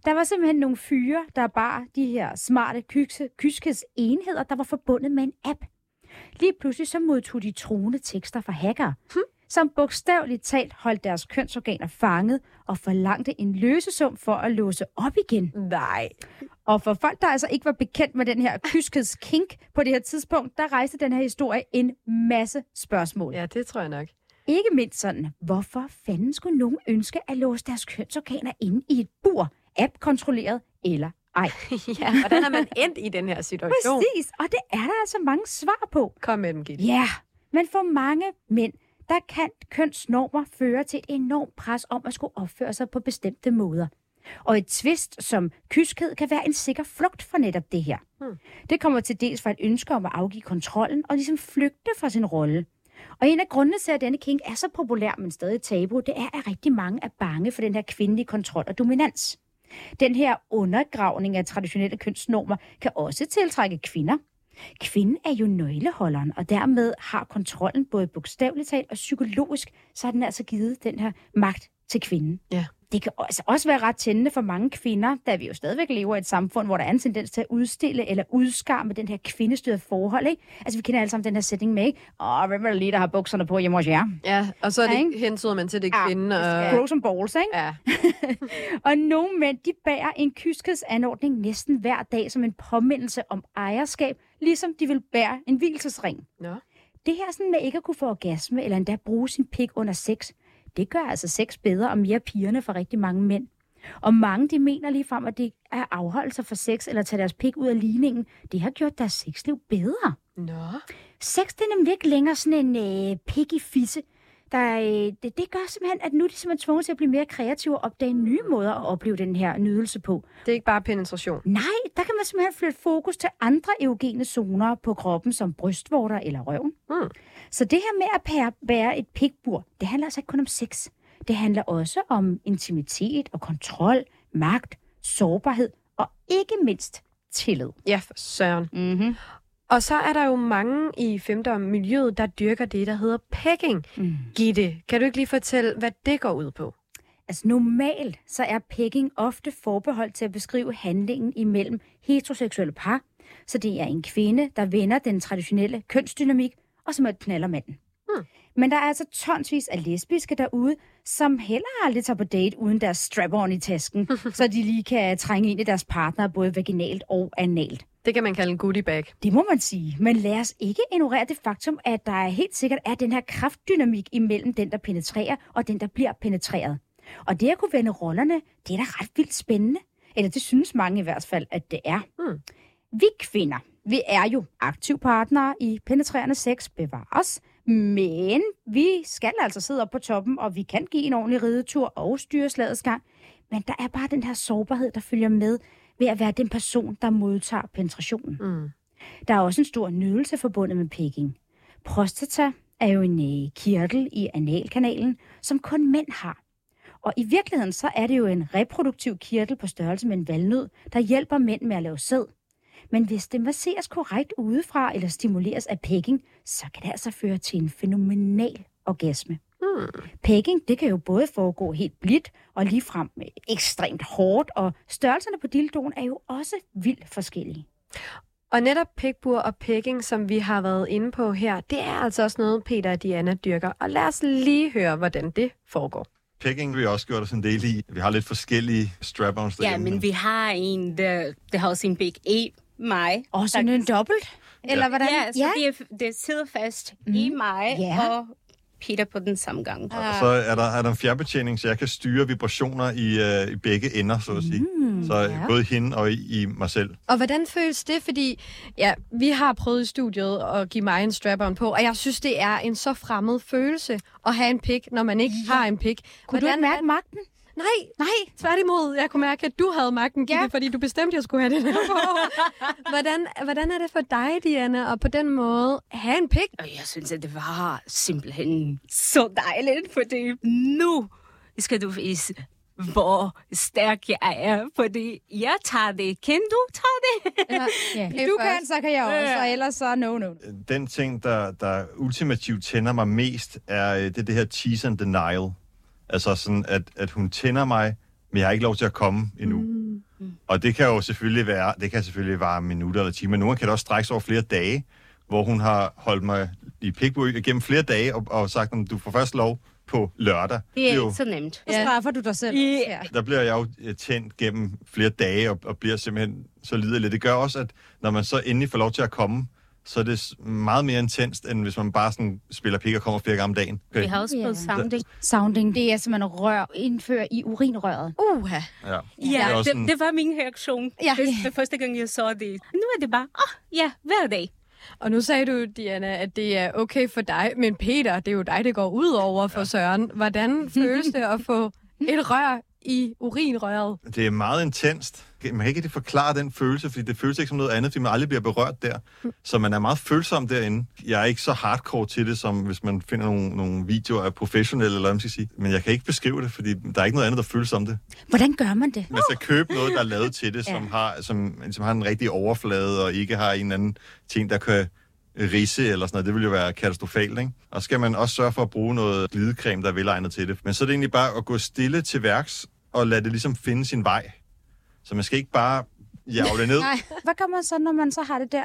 Der var simpelthen nogle fyre, der bar de her smarte kyske, kyskes enheder, der var forbundet med en app. Lige pludselig så modtog de truende tekster fra hackere, hm? som bogstaveligt talt holdt deres kønsorganer fanget og forlangte en løsesum for at låse op igen. nej. Og for folk, der altså ikke var bekendt med den her kyskeds kink på det her tidspunkt, der rejste den her historie en masse spørgsmål. Ja, det tror jeg nok. Ikke mindst sådan, hvorfor fanden skulle nogen ønske at låse deres kønsorganer inde i et bur, app-kontrolleret eller ej? ja, hvordan er man endt i den her situation? Præcis, og det er der altså mange svar på. Kom med dem, Gitte. Ja, men for mange mænd, der kan kønsnormer føre til et enormt pres om at skulle opføre sig på bestemte måder. Og et twist som kyskhed kan være en sikker flugt fra netop det her. Hmm. Det kommer til dels fra et ønske om at afgive kontrollen og ligesom flygte fra sin rolle. Og en af grundene til, at denne kink er så populær, men stadig tabu, det er, at rigtig mange er bange for den her kvindelige kontrol og dominans. Den her undergravning af traditionelle kønsnormer kan også tiltrække kvinder. Kvinden er jo nøgleholderen, og dermed har kontrollen både bogstaveligt talt og psykologisk, så er den altså givet den her magt til kvinden. Ja. Det kan altså også være ret tændende for mange kvinder, da vi jo stadigvæk lever i et samfund, hvor der er en tendens til at udstille eller udskarme den her kvindestyrede forhold. Ikke? Altså, vi kender alle sammen den her sætning med, ikke? Åh, hvem er det lige, der har bukserne på hjemme hos jer? Ja, og så er Ja, det, ikke? hentyder man til det Ja, kvinde. Og... Grow some balls, ikke? Ja. Og nogle mænd, de bærer en kyskhedsанordning næsten hver dag som en påmindelse om ejerskab, ligesom de vil bære en hvilesesring. Nå. Det her sådan med ikke at kunne få orgasme, eller endda bruge sin pik under sex, det gør altså sex bedre og mere pigerne for rigtig mange mænd. Og mange de mener lige frem, at det er afholde sig for sex eller tage deres pik ud af ligningen, det har gjort deres sexliv bedre. Nå. Sex det er nemlig ikke længere sådan en øh, pik i fisse. Der, det, det gør simpelthen, at nu er de simpelthen tvunget til at blive mere kreative og opdage nye måder at opleve den her nydelse på. Det er ikke bare penetration. Nej, der kan man simpelthen flytte fokus til andre erogene zoner på kroppen, som brystvorter eller røven. Mm. Så det her med at bære, bære et pikbur, det handler altså ikke kun om sex. Det handler også om intimitet og kontrol, magt, sårbarhed og ikke mindst tillid. Ja, for søren. Mm-hmm. Og så er der jo mange i femdom miljøet, der dyrker det, der hedder pegging. Mm. Gitte, kan du ikke lige fortælle, hvad det går ud på? Altså normalt så er pegging ofte forbeholdt til at beskrive handlingen imellem heteroseksuelle par. Så det er en kvinde, der vender den traditionelle kønsdynamik, og som er knaller manden. Hmm. Men der er altså tonsvis af lesbiske derude, som heller aldrig tager på date uden deres strap-on i tasken, så de lige kan trænge ind i deres partner både vaginalt og analt. Det kan man kalde en goodie bag. Det må man sige, men lad os ikke ignorere det faktum, at der helt sikkert er den her kraftdynamik imellem den, der penetrerer, og den, der bliver penetreret. Og det at kunne vende rollerne, det er da ret vildt spændende. Eller det synes mange i hvert fald, at det er. Hmm. Vi kvinder, vi er jo aktiv partnere i penetrerende sex, bevares. Men vi skal altså sidde op på toppen, og vi kan give en ordentlig ridetur og styre slagets gang. Men der er bare den her sårbarhed, der følger med ved at være den person, der modtager penetrationen. Mm. Der er også en stor nydelse forbundet med pegging. Prostata er jo en øh, kirtel i analkanalen, som kun mænd har. Og i virkeligheden så er det jo en reproduktiv kirtel på størrelse med en valnød, der hjælper mænd med at lave sæd. Men hvis den masseres korrekt udefra eller stimuleres af pegging, så kan det altså føre til en fænomenal orgasme. Pegging, det kan jo både foregå helt blidt og ligefrem ekstremt hårdt, og størrelserne på dildoen er jo også vildt forskellige. Og netop pigbur og pegging, som vi har været inde på her, det er altså også noget, Peter og Diana dyrker. Og lad os lige høre, hvordan det foregår. Pegging vi også gjort os en del i. Vi har lidt forskellige strap-ons Ja, derhjemme. men vi har en, der, der har sin big E, mig. Og sådan en dobbelt? Eller hvordan? Ja, så ja. Det, er- det sidder fast mm. i mig Ja. og Peter på den samme gang. Og så er der, er der en fjernbetjening, så jeg kan styre vibrationer i, øh, i begge ender, så at sige. Mm, Så ja. både hende og i, i mig selv. Og hvordan føles det? Fordi ja, vi har prøvet i studiet at give mig en strap-on på, og jeg synes, det er en så fremmed følelse at have en pik, når man ikke ja. har en pik. Kunne du ikke mærke magten? Nej, nej, tværtimod. Jeg kunne mærke, at du havde magten, Ja. fordi du bestemte, at jeg skulle have det der på. hvordan, hvordan er det for dig, Diana, at på den måde have en pik? Og jeg synes, at det var simpelthen så dejligt, fordi nu skal du vise, hvor stærk jeg er, fordi jeg tager det. Kan du tage det? Ja. ja. Det Du kan, så kan jeg også, og ellers så no, no. Den ting, der, der ultimativt tænder mig mest, er øh, det, det her tease and denial. Altså sådan, at, at hun tænder mig, men jeg har ikke lov til at komme endnu. Mm. Og det kan jo selvfølgelig være, det kan selvfølgelig være minutter eller timer. Nogle kan det også strække sig over flere dage, hvor hun har holdt mig i pikbøg igennem flere dage og, og sagt, at du får først lov på lørdag. Det er jo, ikke så nemt. Så straffer du dig selv. Ja. Ja. der bliver jeg jo øh, tændt gennem flere dage og, og bliver simpelthen så liderlig. Det gør også, at når man så endelig får lov til at komme, så er det meget mere intenst, end hvis man bare sådan spiller pik og kommer flere gange om dagen. Vi har også prøvet Ja. sounding. Sounding, det er simpelthen rør indfør i urinrøret. Uha. Ja. Ja, Det det, sådan- det var min reaktion. Ja. Det, det første gang, jeg så det. Nu er det bare, ah, ja, hver dag. Og nu sagde du, Diana, at det er okay for dig, men Peter, det er jo dig, det går ud over for Søren. Hvordan føles det at få et rør i urinrøret? Det er meget intenst. Man kan ikke forklare den følelse, fordi det føles ikke som noget andet, fordi man aldrig bliver berørt der. Så man er meget følsom derinde. Jeg er ikke så hardcore til det, som hvis man finder nogle, nogle videoer af professionelle, eller hvad man skal sige. Men jeg kan ikke beskrive det, fordi der er ikke noget andet, der føles som det. Hvordan gør man det? Man skal købe noget, der er lavet til det, som, Ja. har, som, som har en rigtig overflade, og ikke har en anden ting, der kan risse eller sådan noget. Det vil jo være katastrofalt, ikke? Og så skal man også sørge for at bruge noget glidecreme, der er velegnet til det. Men så er det egentlig bare at gå stille til værks, og lade det ligesom finde sin vej. Så man skal ikke bare jage det ned. Nej. Hvad gør man så, når man så har det der?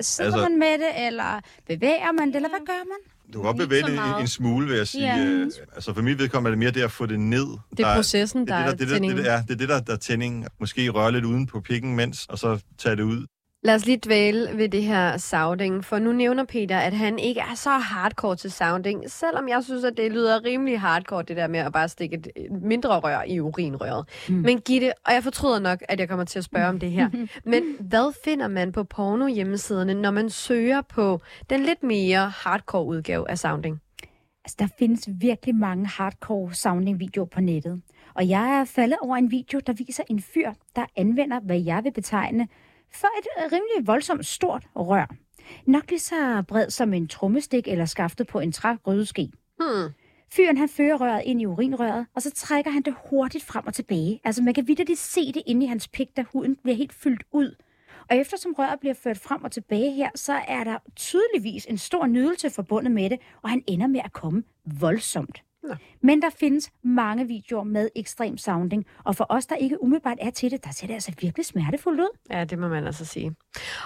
Sidder Altså- man med det, eller bevæger man det, eller hvad gør man? Du kan godt bevæge det en, en smule, vil jeg sige. Ja. Yeah. Altså for mit vedkommende er det mere det at få det ned. Det er processen, det der er er det, der, det, der, tændingen. det, der, det er det, der, der er tændingen. Måske røre lidt uden på pikken mens, og så tage det ud. Lad os lige dvæle ved det her sounding, for nu nævner Peter, at han ikke er så hardcore til sounding, selvom jeg synes, at det lyder rimelig hardcore, det der med at bare stikke et mindre rør i urinrøret. Mm. Men Gitte, og jeg fortryder nok, at jeg kommer til at spørge om det her, men hvad finder man på porno hjemmesiderne, når man søger på den lidt mere hardcore udgave af sounding? Altså, der findes virkelig mange hardcore sounding-videoer på nettet. Og jeg er faldet over en video, der viser en fyr, der anvender, hvad jeg vil betegne for et rimelig voldsomt stort rør. Nok lige så bred som en trommestik eller skaftet på en trægrødeske. Hmm. Fyren han fører røret ind i urinrøret, og så trækker han det hurtigt frem og tilbage. Altså man kan vidderligt se det inde i hans pik, da huden bliver helt fyldt ud. Og eftersom røret bliver ført frem og tilbage her, så er der tydeligvis en stor nydelse forbundet med det, og han ender med at komme voldsomt. Men der findes mange videoer med ekstrem sounding, og for os, der ikke umiddelbart er til det, der ser det altså virkelig smertefuldt ud. Ja, det må man altså sige.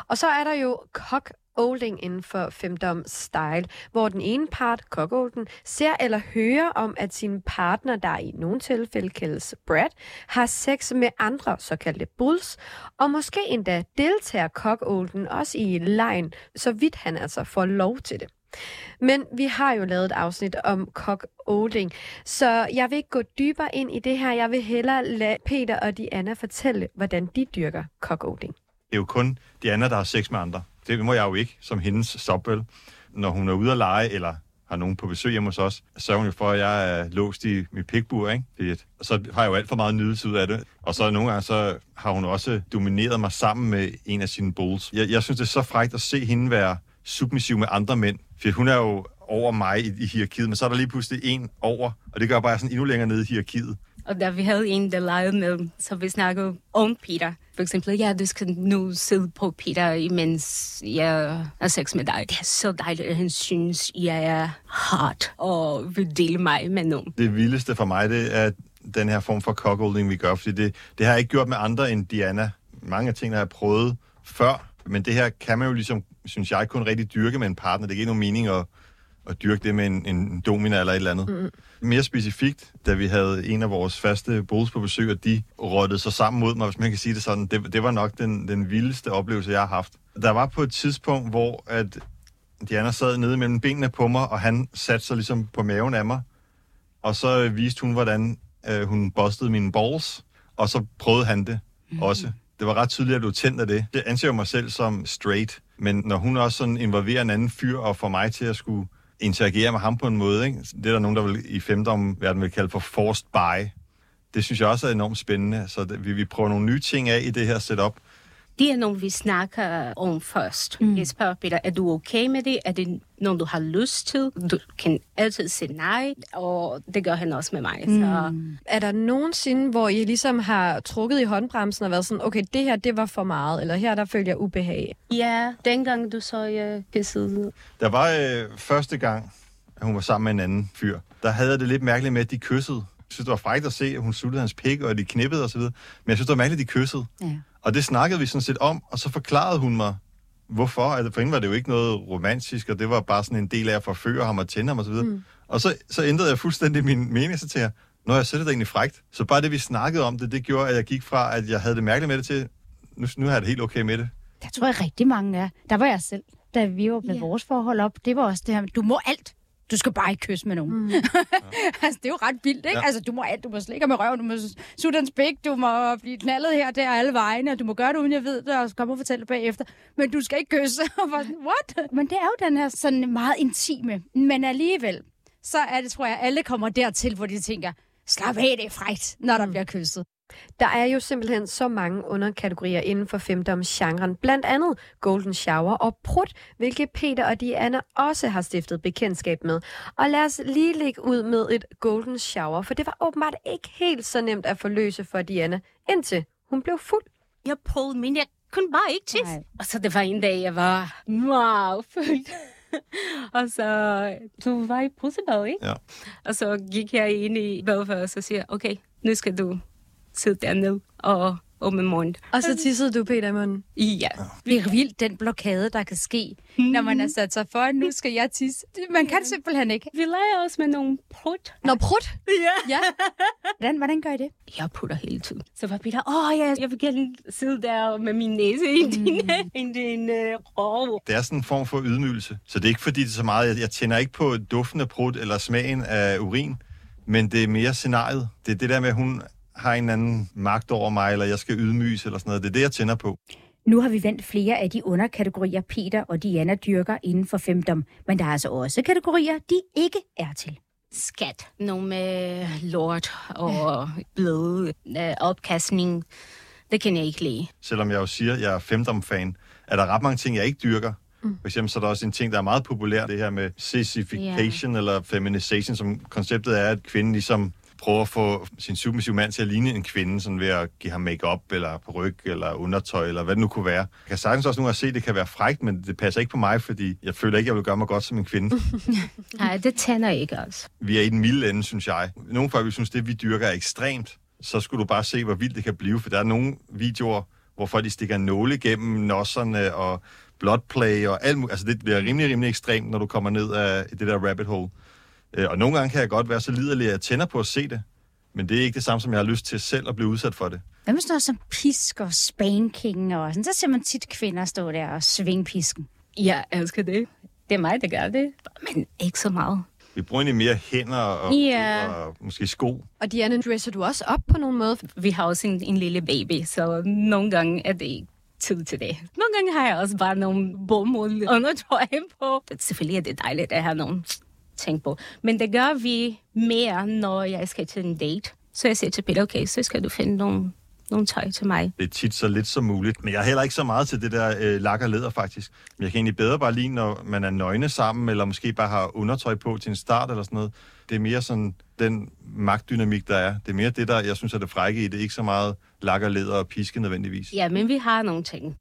Og så er der jo cock holding inden for femdom style, hvor den ene part, cockholden, ser eller hører om, at sin partner, der i nogle tilfælde kaldes Brad, har sex med andre såkaldte bulls, og måske endda deltager cockholden også i lejen, så vidt han altså får lov til det. Men vi har jo lavet et afsnit om cock-holding, så jeg vil ikke gå dybere ind i det her. Jeg vil hellere lade Peter og Diana fortælle, hvordan de dyrker cock-holding. Det er jo kun Diana, der har sex med andre. Det må jeg jo ikke, som hendes stopvel. Når hun er ude at lege, eller har nogen på besøg hjemme hos os, så er hun jo for, at jeg er låst i mit pikbur, ikke? Det, så har jeg jo alt for meget nydelse ud af det. Og så nogle gange, så har hun også domineret mig sammen med en af sine bulls. Jeg, jeg synes, det er så frækt at se hende være submissiv med andre mænd. For hun er jo over mig i, i hierarkiet, men så er der lige pludselig en over, og det gør bare sådan endnu længere nede i hierarkiet. Og da vi havde en, der legede med, så vi snakkede om Peter. For eksempel, ja, du skal nu sidde på Peter, imens jeg har sex med dig. Det er så dejligt, at han synes, jeg er hot og vil dele mig med nogen. Det vildeste for mig, det er den her form for cockholding, vi gør, fordi det, det har jeg ikke gjort med andre end Diana. Mange af tingene har jeg prøvet før, men det her kan man jo ligesom, synes jeg, kun rigtig dyrke med en partner. Det giver ikke nogen mening at, at dyrke det med en, en domina eller et eller andet. Mm. Mere specifikt, da vi havde en af vores faste bulls på besøg, og de rottede sig sammen mod mig, hvis man kan sige det sådan. Det, det var nok den, den vildeste oplevelse, jeg har haft. Der var på et tidspunkt, hvor at Diana sad nede mellem benene på mig, og han satte sig ligesom på maven af mig. Og så viste hun, hvordan øh, hun bostede mine balls, og så prøvede han det mm. også. Det var ret tydeligt, at du tændte af det. Det anser mig selv som straight, men når hun også sådan involverer en anden fyr, og får mig til at skulle interagere med ham på en måde, ikke? det er der nogen, der vil, i femdom verden vil kalde for forced buy. Det synes jeg også er enormt spændende, så det, vi, vi prøver nogle nye ting af i det her setup. Det er noget, vi snakker om først. Mm. Jeg spørger Peter, er du okay med det? Er det noget, du har lyst til? Du kan altid sige nej, og det gør han også med mig. Mm. Så Er der nogensinde, hvor I ligesom har trukket i håndbremsen og været sådan, okay, det her, det var for meget, eller her, der følger jeg ubehag? ja, dengang du så jeg kissede. Der var øh, første gang, at hun var sammen med en anden fyr. Der havde jeg det lidt mærkeligt med, at de kyssede. Jeg synes, det var frækt at se, at hun suttede hans pik, og de knippede osv. Men jeg synes, det var mærkeligt, at de kyssede. Ja. Og det snakkede vi sådan set om, og så forklarede hun mig, hvorfor. Altså, for hende var det jo ikke noget romantisk, og det var bare sådan en del af at forføre ham og tænde ham osv. Mm. Og så, så ændrede jeg fuldstændig min mening, så til jeg, når jeg sætter det egentlig frægt. Så bare det, vi snakkede om det, det gjorde, at jeg gik fra, at jeg havde det mærkeligt med det til, nu, nu har jeg det helt okay med det. Der tror jeg rigtig mange er. Der var jeg selv, da vi var med Ja. vores forhold op. Det var også det her, du må alt. Du skal bare ikke kysse med nogen. Mm. altså, det er jo ret vildt, ikke? Ja. Altså, du må alt. Du må slikke med røven, du må sutte hans pik, du må blive knaldet her, der alle vegne, og du må gøre det, uden jeg ved det, og så komme og fortælle det bagefter. Men du skal ikke kysse. What? Men det er jo den her sådan meget intime. Men alligevel, så er det, tror jeg, alle kommer dertil, hvor de tænker, slap af, det er frægt, når der bliver kysset. Der er jo simpelthen så mange underkategorier inden for femdomsgenren, blandt andet Golden Shower og Prut, hvilket Peter og Diana også har stiftet bekendtskab med. Og lad os lige lægge ud med et Golden Shower, for det var åbenbart ikke helt så nemt at forløse for Diana, indtil hun blev fuld. Jeg prøvede, men jeg kunne bare ikke tisse. Nej. Og så det var en dag, jeg var meget fyldt. og så, du var i pussebad, ikke? Ja. Og så gik jeg ind i badet og så siger okay, nu skal du sidde dernede og åben mund. Og så tissede du Peter i munden. Ja. Det er vildt, den blokade, der kan ske, når man har sat sig for, at nu skal jeg tisse. Man kan simpelthen ikke. Vi leger også med nogle prut. Nå, prut! Ja. Ja. Hvordan, hvordan gør I det? Jeg putter hele tiden. Så var Peter, åh ja, jeg vil gerne sidde der med min næse i din, i din uh, rov. Det er sådan en form for ydmygelse. Så det er ikke fordi, det er så meget... Jeg, jeg tænder ikke på duften af prut eller smagen af urin, men det er mere scenariet. Det er det der med, at hun har en anden magt over mig, eller jeg skal ydmyges, eller sådan noget. Det er det, jeg tænder på. Nu har vi vendt flere af de underkategorier, Peter og Diana dyrker inden for femdom. Men der er altså også kategorier, de ikke er til. Skat. Nogle med lort og blod, uh, opkastning. Det kan jeg ikke lide. Selvom jeg jo siger, at jeg er femdom-fan, er der ret mange ting, jeg ikke dyrker. For eksempel så er der også en ting, der er meget populær, det her med sissification yeah. eller feminization, som konceptet er, at kvinden ligesom prøver at få sin submissive mand til at ligne en kvinde, sådan ved at give ham makeup eller ryg eller undertøj, eller hvad det nu kunne være. Jeg kan sagtens også nogle gange se, at det kan være frægt, men det passer ikke på mig, fordi jeg føler ikke, at jeg vil gøre mig godt som en kvinde. Nej, det tænder ikke også. vi er i den milde ende, synes jeg. Nogle folk vil synes, det vi dyrker er ekstremt. Så skulle du bare se, hvor vildt det kan blive, for der er nogle videoer, hvor folk de stikker nåle igennem nosserne og bloodplay og alt muligt. Altså det bliver rimelig, rimelig ekstremt, når du kommer ned af det der rabbit hole. Øh, Og nogle gange kan jeg godt være så liderlig, at jeg tænder på at se det. Men det er ikke det samme, som jeg har lyst til selv at blive udsat for det. Hvad med sådan noget som pisk og spanking og sådan? Så ser man tit kvinder stå der og svinge pisken. Jeg elsker det. Det er mig, der gør det. Men ikke så meget. Vi bruger egentlig mere hænder og, Ja. og måske sko. Og Diana, dresser du også op på nogen måde? Vi har også en, en lille baby, så nogle gange er det ikke tid til det. Nogle gange har jeg også bare nogle bomuld undertøj på. Det, selvfølgelig er det dejligt at have nogle ting på. Men det gør vi mere, når jeg skal til en date. Så jeg siger til Peter, okay, så skal du finde nogle, nogle tøj til mig. Det er tit så lidt som muligt. Men jeg er heller ikke så meget til det der øh, lak og læder, faktisk. Men jeg kan egentlig bedre bare lide, når man er nøgne sammen, eller måske bare har undertøj på til en start eller sådan noget. Det er mere sådan den magtdynamik, der er. Det er mere det, der jeg synes er det frække i det. Ikke så meget lak og læder og piske nødvendigvis. Ja, men vi har nogle ting.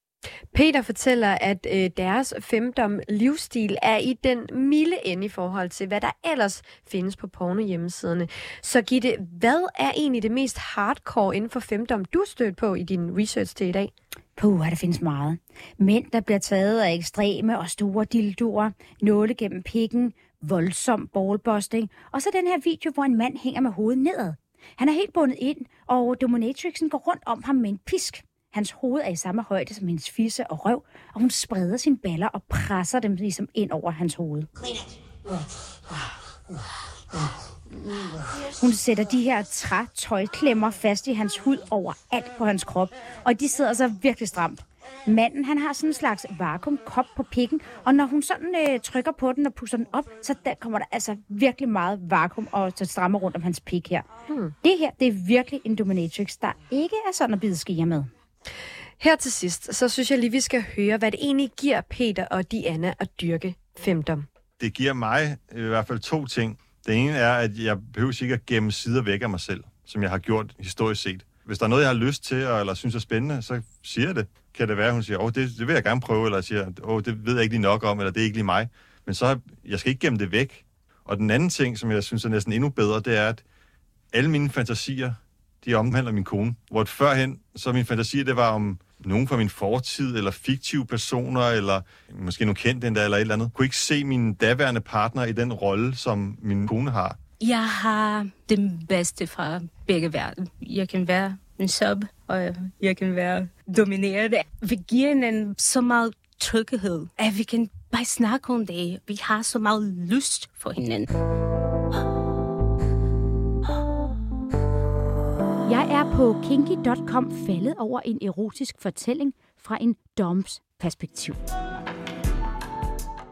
Peter fortæller, at øh, deres femdom livsstil er i den milde ende i forhold til, hvad der ellers findes på porno hjemmesiderne. Så Gitte, hvad er egentlig det mest hardcore inden for femdom, du stødt på i din research til i dag? Puh, der findes meget. Mænd, der bliver taget af ekstreme og store dildoer, nåle gennem pikken, voldsom ballbusting, og så den her video, hvor en mand hænger med hovedet nedad. Han er helt bundet ind, og dominatrixen går rundt om ham med en pisk. Hans hoved er i samme højde som hendes fisse og røv, og hun spreder sine baller og presser dem ligesom ind over hans hoved. Hun sætter de her trætøjklemmer fast i hans hud overalt på hans krop, og de sidder så virkelig stramt. Manden han har sådan en slags vakuumkop på pikken, og når hun sådan øh, trykker på den og puster den op, så der kommer der altså virkelig meget vakuum og så strammer rundt om hans pik her. Hmm. Det her, det er virkelig en dominatrix, der ikke er sådan at bide skier med. Her til sidst, så synes jeg lige, vi skal høre, hvad det egentlig giver Peter og Diana at dyrke femdom. Det giver mig i hvert fald to ting. Det ene er, at jeg behøver ikke at gemme sider væk af mig selv, som jeg har gjort historisk set. Hvis der er noget, jeg har lyst til, eller synes er spændende, så siger jeg det. Kan det være, at hun siger, åh, det, det vil jeg gerne prøve, eller siger, åh, det ved jeg ikke lige nok om, eller det er ikke lige mig. Men så, jeg skal ikke gemme det væk. Og den anden ting, som jeg synes er næsten endnu bedre, det er, at alle mine fantasier, de omhandler min kone. Hvor førhen, så min fantasi, det var om nogen fra min fortid, eller fiktive personer, eller måske nogen kendt endda, eller et eller andet. Kunne ikke se min daværende partner i den rolle, som min kone har. Jeg har det bedste fra begge verden. Jeg kan være en sub, og jeg kan være dominerende. Vi giver en så meget tryghed, at vi kan bare snakke om det. Vi har så meget lyst for hinanden. Jeg er på kinky.com faldet over en erotisk fortælling fra en doms perspektiv.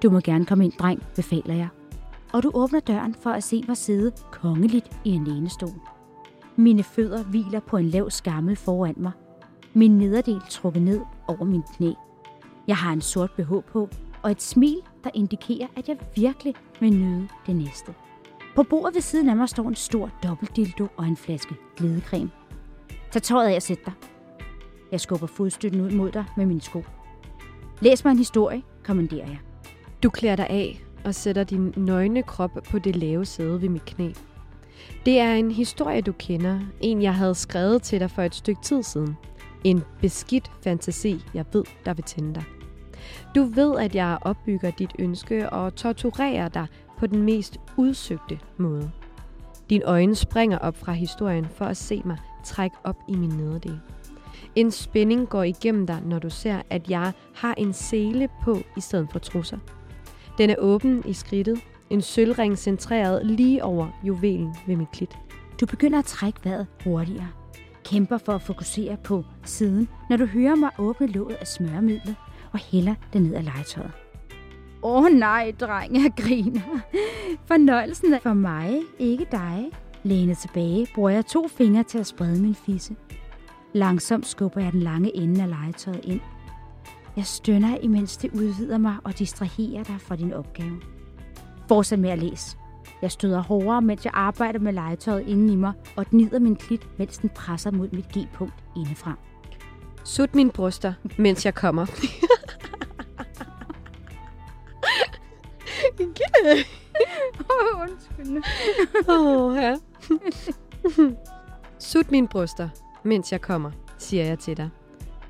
Du må gerne komme ind, dreng, befaler jeg. Og du åbner døren for at se mig sidde kongeligt i en lænestol. Mine fødder hviler på en lav skammel foran mig. Min nederdel trukket ned over min knæ. Jeg har en sort BH på og et smil, der indikerer, at jeg virkelig vil nyde det næste. På bordet ved siden af mig står en stor dobbeltdildo og en flaske glidecreme. Tag tøjet af og sæt dig. Jeg skubber fodstøtten ud mod dig med min sko. Læs mig en historie, kommanderer jeg. Du klæder dig af og sætter din nøgne krop på det lave sæde ved mit knæ. Det er en historie, du kender. En, jeg havde skrevet til dig for et stykke tid siden. En beskidt fantasi, jeg ved, der vil tænde dig. Du ved, at jeg opbygger dit ønske og torturerer dig på den mest udsøgte måde. Dine øjne springer op fra historien for at se mig trække op i min nederdel. En spænding går igennem dig, når du ser, at jeg har en sele på i stedet for trusser. Den er åben i skridtet, en sølvring centreret lige over juvelen ved mit klit. Du begynder at trække vejret hurtigere. Kæmper for at fokusere på siden, når du hører mig åbne låget af smøremidlet og hælder det ned af legetøjet. Åh oh, nej, dreng, jeg griner. Fornøjelsen er for mig, ikke dig. Lænet tilbage bruger jeg to fingre til at sprede min fisse. Langsomt skubber jeg den lange ende af legetøjet ind. Jeg stønner, imens det udvider mig og distraherer dig fra din opgave. Fortsæt med at læse. Jeg støder hårdere, mens jeg arbejder med legetøjet inden i mig, og gnider min klit, mens den presser mod mit G-punkt indefra. Sut mine bryster, mens jeg kommer. yeah. oh, undskyld. oh, ja. Sut mine bryster, mens jeg kommer, siger jeg til dig.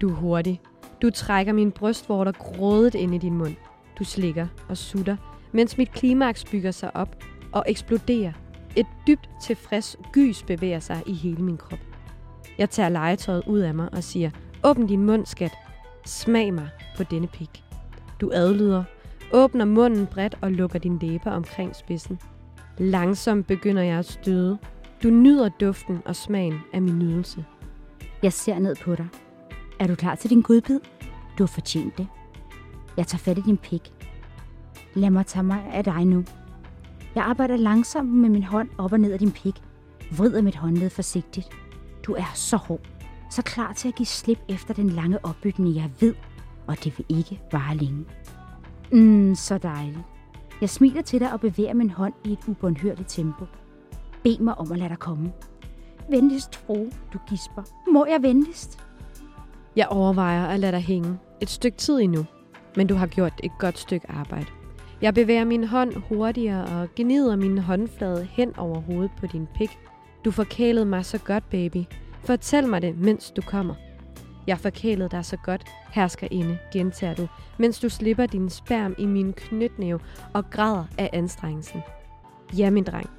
Du er hurtig. Du trækker min brystvorter grådet ind i din mund. Du slikker og sutter, mens mit klimaks bygger sig op og eksploderer. Et dybt tilfreds gys bevæger sig i hele min krop. Jeg tager legetøjet ud af mig og siger, åbn din mund, skat. Smag mig på denne pik. Du adlyder, åbner munden bredt og lukker din læber omkring spidsen. Langsomt begynder jeg at støde. Du nyder duften og smagen af min nydelse. Jeg ser ned på dig. Er du klar til din godbid? Du har fortjent det. Jeg tager fat i din pik. Lad mig tage mig af dig nu. Jeg arbejder langsomt med min hånd op og ned af din pik. Vrider mit håndled forsigtigt. Du er så hård. Så klar til at give slip efter den lange opbygning, jeg ved. Og det vil ikke vare længe. Mm, så dejligt. Jeg smiler til dig og bevæger min hånd i et ubundhørligt tempo. Bed mig om at lade dig komme. Venligst, fru, du gisper. Må jeg venligst? Jeg overvejer at lade dig hænge et stykke tid endnu, men du har gjort et godt stykke arbejde. Jeg bevæger min hånd hurtigere og gnider min håndflade hen over hovedet på din pik. Du forkælede mig så godt, baby. Fortæl mig det, mens du kommer. Jeg forkælede dig så godt, herskerinde, gentager du, mens du slipper din sperm i min knytnæve og græder af anstrengelsen. Ja, min dreng,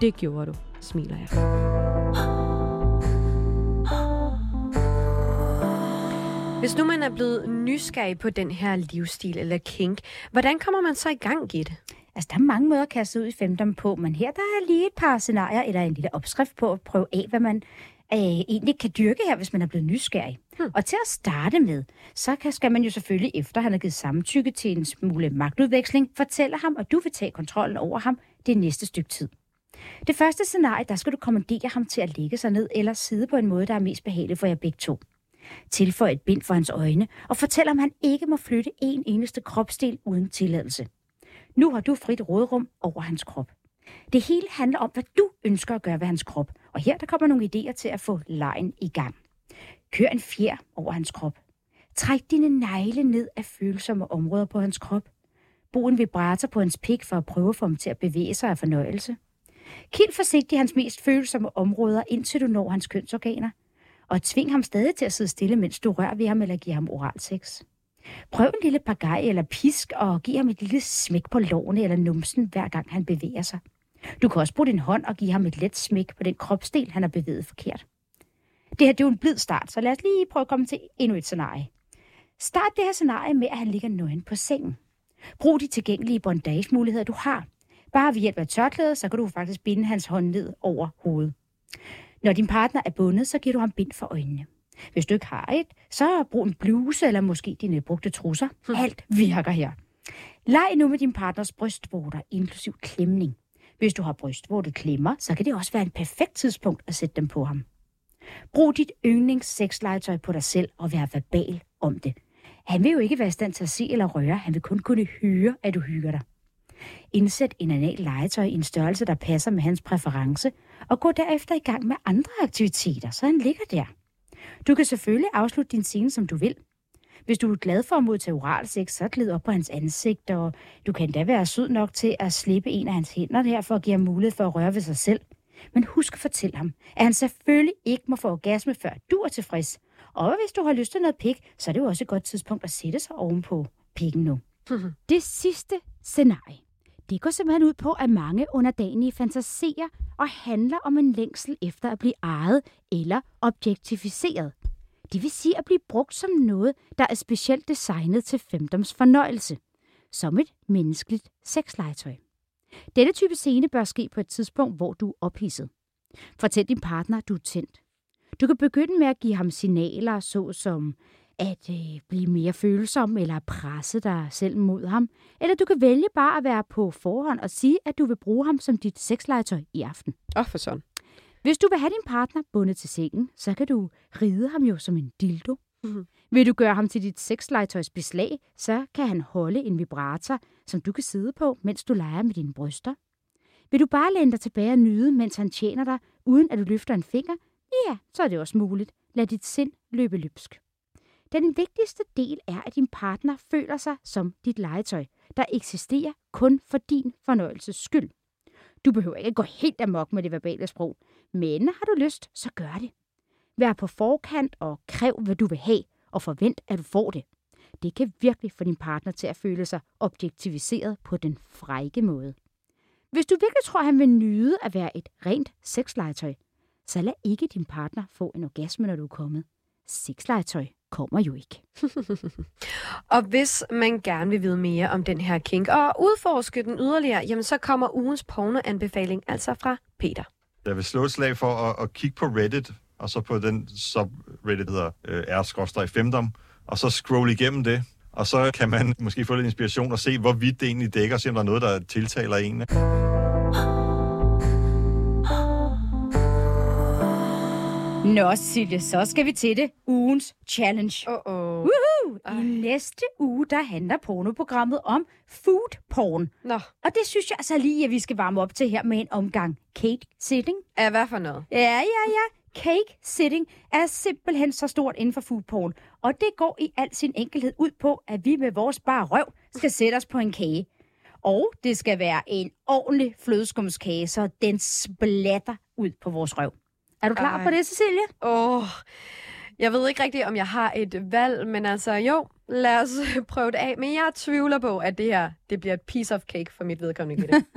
det gjorde du, smiler jeg. Hvis nu man er blevet nysgerrig på den her livsstil eller kink, hvordan kommer man så i gang, Gitte? Altså, der er mange måder at kaste ud i femdom på, men her der er lige et par scenarier eller en lille opskrift på at prøve af, hvad man øh, egentlig kan dyrke her, hvis man er blevet nysgerrig. Hmm. Og til at starte med, så kan, skal man jo selvfølgelig, efter han har givet samtykke til en smule magtudveksling, fortælle ham, at du vil tage kontrollen over ham det næste stykke tid. Det første scenarie, der skal du kommandere ham til at lægge sig ned eller sidde på en måde, der er mest behagelig for jer begge to. Tilføj et bind for hans øjne og fortæl ham, han ikke må flytte en eneste kropsdel uden tilladelse. Nu har du frit rådrum over hans krop. Det hele handler om, hvad du ønsker at gøre ved hans krop, og her der kommer nogle idéer til at få lejen i gang. Kør en fjer over hans krop. Træk dine negle ned af følsomme områder på hans krop. Brug en vibrator på hans pik for at prøve at få ham til at bevæge sig af fornøjelse. Kild forsigtigt hans mest følsomme områder, indtil du når hans kønsorganer. Og tving ham stadig til at sidde stille, mens du rører ved ham eller giver ham oral sex. Prøv en lille pagaj eller pisk og giv ham et lille smæk på lårene eller numsen, hver gang han bevæger sig. Du kan også bruge din hånd og give ham et let smæk på den kropsdel, han har bevæget forkert. Det her det er jo en blid start, så lad os lige prøve at komme til endnu et scenarie. Start det her scenarie med, at han ligger nøgen på sengen. Brug de tilgængelige bondage-muligheder, du har. Bare ved hjælp af tørklæder, så kan du faktisk binde hans hånd ned over hovedet. Når din partner er bundet, så giver du ham bind for øjnene. Hvis du ikke har et, så brug en bluse eller måske dine brugte trusser. Hmm. Alt virker her. Leg nu med din partners brystvorter, inklusiv klemning. Hvis du har brystvorte klemmer, så kan det også være en perfekt tidspunkt at sætte dem på ham. Brug dit yndlingssexlegetøj på dig selv og vær verbal om det. Han vil jo ikke være i stand til at se eller røre, han vil kun kunne høre, at du hygger dig. Indsæt en anal legetøj i en størrelse, der passer med hans præference, og gå derefter i gang med andre aktiviteter, så han ligger der. Du kan selvfølgelig afslutte din scene, som du vil. Hvis du er glad for at modtage oralsex, så glid op på hans ansigt, og du kan da være sød nok til at slippe en af hans hænder der, for at give ham mulighed for at røre ved sig selv. Men husk at fortælle ham, at han selvfølgelig ikke må få orgasme, før du er tilfreds, Og hvis du har lyst til noget pik, så er det jo også et godt tidspunkt at sætte sig ovenpå pikken nu. det sidste scenarie, det går simpelthen ud på, at mange underdanige fantaserer og handler om en længsel efter at blive ejet eller objektificeret. Det vil sige at blive brugt som noget, der er specielt designet til femdoms fornøjelse. Som et menneskeligt sexlegetøj. Denne type scene bør ske på et tidspunkt, hvor du er ophidset. Fortæl din partner, at du er tændt. Du kan begynde med at give ham signaler, såsom at øh, blive mere følsom eller presse dig selv mod ham. Eller du kan vælge bare at være på forhånd og sige, at du vil bruge ham som dit sexlegetøj i aften. Åh, oh, for sådan. Hvis du vil have din partner bundet til sengen, så kan du ride ham jo som en dildo. Mhm. Vil du gøre ham til dit sexlegetøjs beslag, så kan han holde en vibrator, som du kan sidde på, mens du leger med dine bryster. Vil du bare læne dig tilbage og nyde, mens han tjener dig, uden at du løfter en finger, ja, så er det også muligt. Lad dit sind løbe løbsk. Den vigtigste del er, at din partner føler sig som dit legetøj, der eksisterer kun for din fornøjelses skyld. Du behøver ikke gå helt amok med det verbale sprog, men har du lyst, så gør det. Vær på forkant og kræv, hvad du vil have, og forvent, at du får det. Det kan virkelig få din partner til at føle sig objektiviseret på den frække måde. Hvis du virkelig tror, han vil nyde at være et rent sexlegetøj, så lad ikke din partner få en orgasme, når du er kommet. Sexlegetøj kommer jo ikke. Og hvis man gerne vil vide mere om den her kink og udforske den yderligere, jamen så kommer ugens pornoanbefaling altså fra Peter. Jeg vil slå et slag for at, at kigge på Reddit, og så på den subreddit, der hedder øh, r 5 og så scroll igennem det. Og så kan man måske få lidt inspiration og se, hvor vidt det egentlig dækker, se om der er noget, der tiltaler en. Nå, Silje, så skal vi til det. Ugens challenge. Åh, oh, oh. Woohoo! I næste uge, der handler pornoprogrammet om food porn. Nå, Og det synes jeg altså lige, at vi skal varme op til her med en omgang cake sitting. er hvad for noget? Ja, ja, ja. Cake sitting er simpelthen så stort inden for food porn. Og det går i al sin enkelhed ud på, at vi med vores bare røv skal sætte os på en kage. Og det skal være en ordentlig flødeskumskage, så den splatter ud på vores røv. Er du klar Ej. på det, Cecilie? Åh, oh, jeg ved ikke rigtigt, om jeg har et valg, men altså jo, lad os prøve det af. Men jeg tvivler på, at det her det bliver et piece of cake for mit vedkommende. Gitte.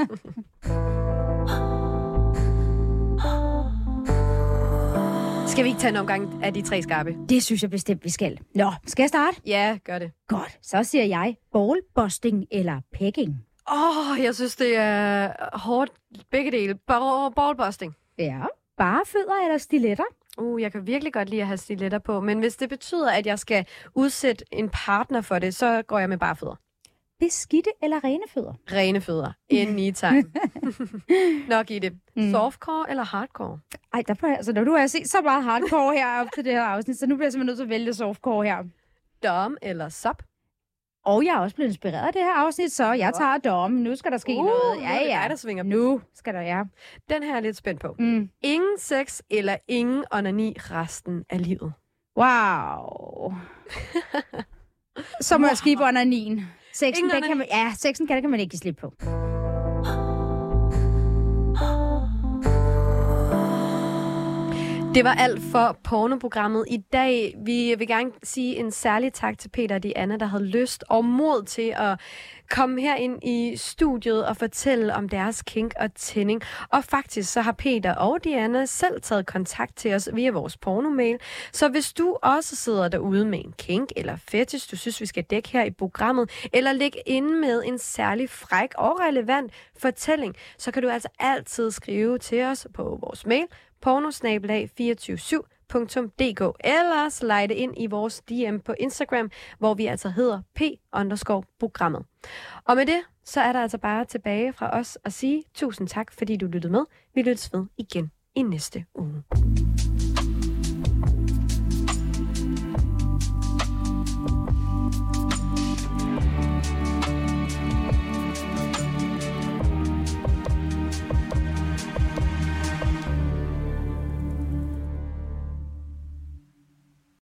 Skal vi ikke tage en omgang af de tre skarpe? Det synes jeg bestemt, vi skal. Nå, skal jeg starte? Ja, gør det. Godt. Så siger jeg ballbusting eller pegging. Åh, oh, jeg synes, det er hårdt begge dele. Ball, ballbusting. Ja. Bare fødder eller stiletter? Uh, jeg kan virkelig godt lide at have stiletter på, men hvis det betyder, at jeg skal udsætte en partner for det, så går jeg med bare fødder. Beskidte eller rene fødder? Rene fødder. Anytime. Nok i det. Mm. Softcore eller hardcore? Ej, der får, altså, når du har set så meget hardcore her op til det her afsnit, så nu bliver jeg simpelthen nødt til at vælge softcore her. Dom eller sub? Og jeg er også blevet inspireret af det her afsnit, så jeg tager dom. Nu skal der ske Uh, noget. Ja, er det ja. dig, der svinger. Nu skal der, ja. Den her er jeg lidt spændt på. Mm. Ingen sex eller ingen onani resten af livet. Wow. så må jeg skibe onanin. Sexen, Ingen den kan man, ja, sexen kan, den kan man ikke give slip på. Det var alt for pornoprogrammet i dag. Vi vil gerne sige en særlig tak til Peter og Diana, der havde lyst og mod til at komme her ind i studiet og fortælle om deres kink og tænding. Og faktisk så har Peter og Diana selv taget kontakt til os via vores pornomail. Så hvis du også sidder derude med en kink eller fetish, du synes, vi skal dække her i programmet, eller ligge inde med en særlig fræk og relevant fortælling, så kan du altså altid skrive til os på vores mail pornosnabelag247.dk eller slide ind i vores DM på Instagram, hvor vi altså hedder p-programmet. Og med det, så er der altså bare tilbage fra os at sige tusind tak, fordi du lyttede med. Vi lyttes ved igen i næste uge.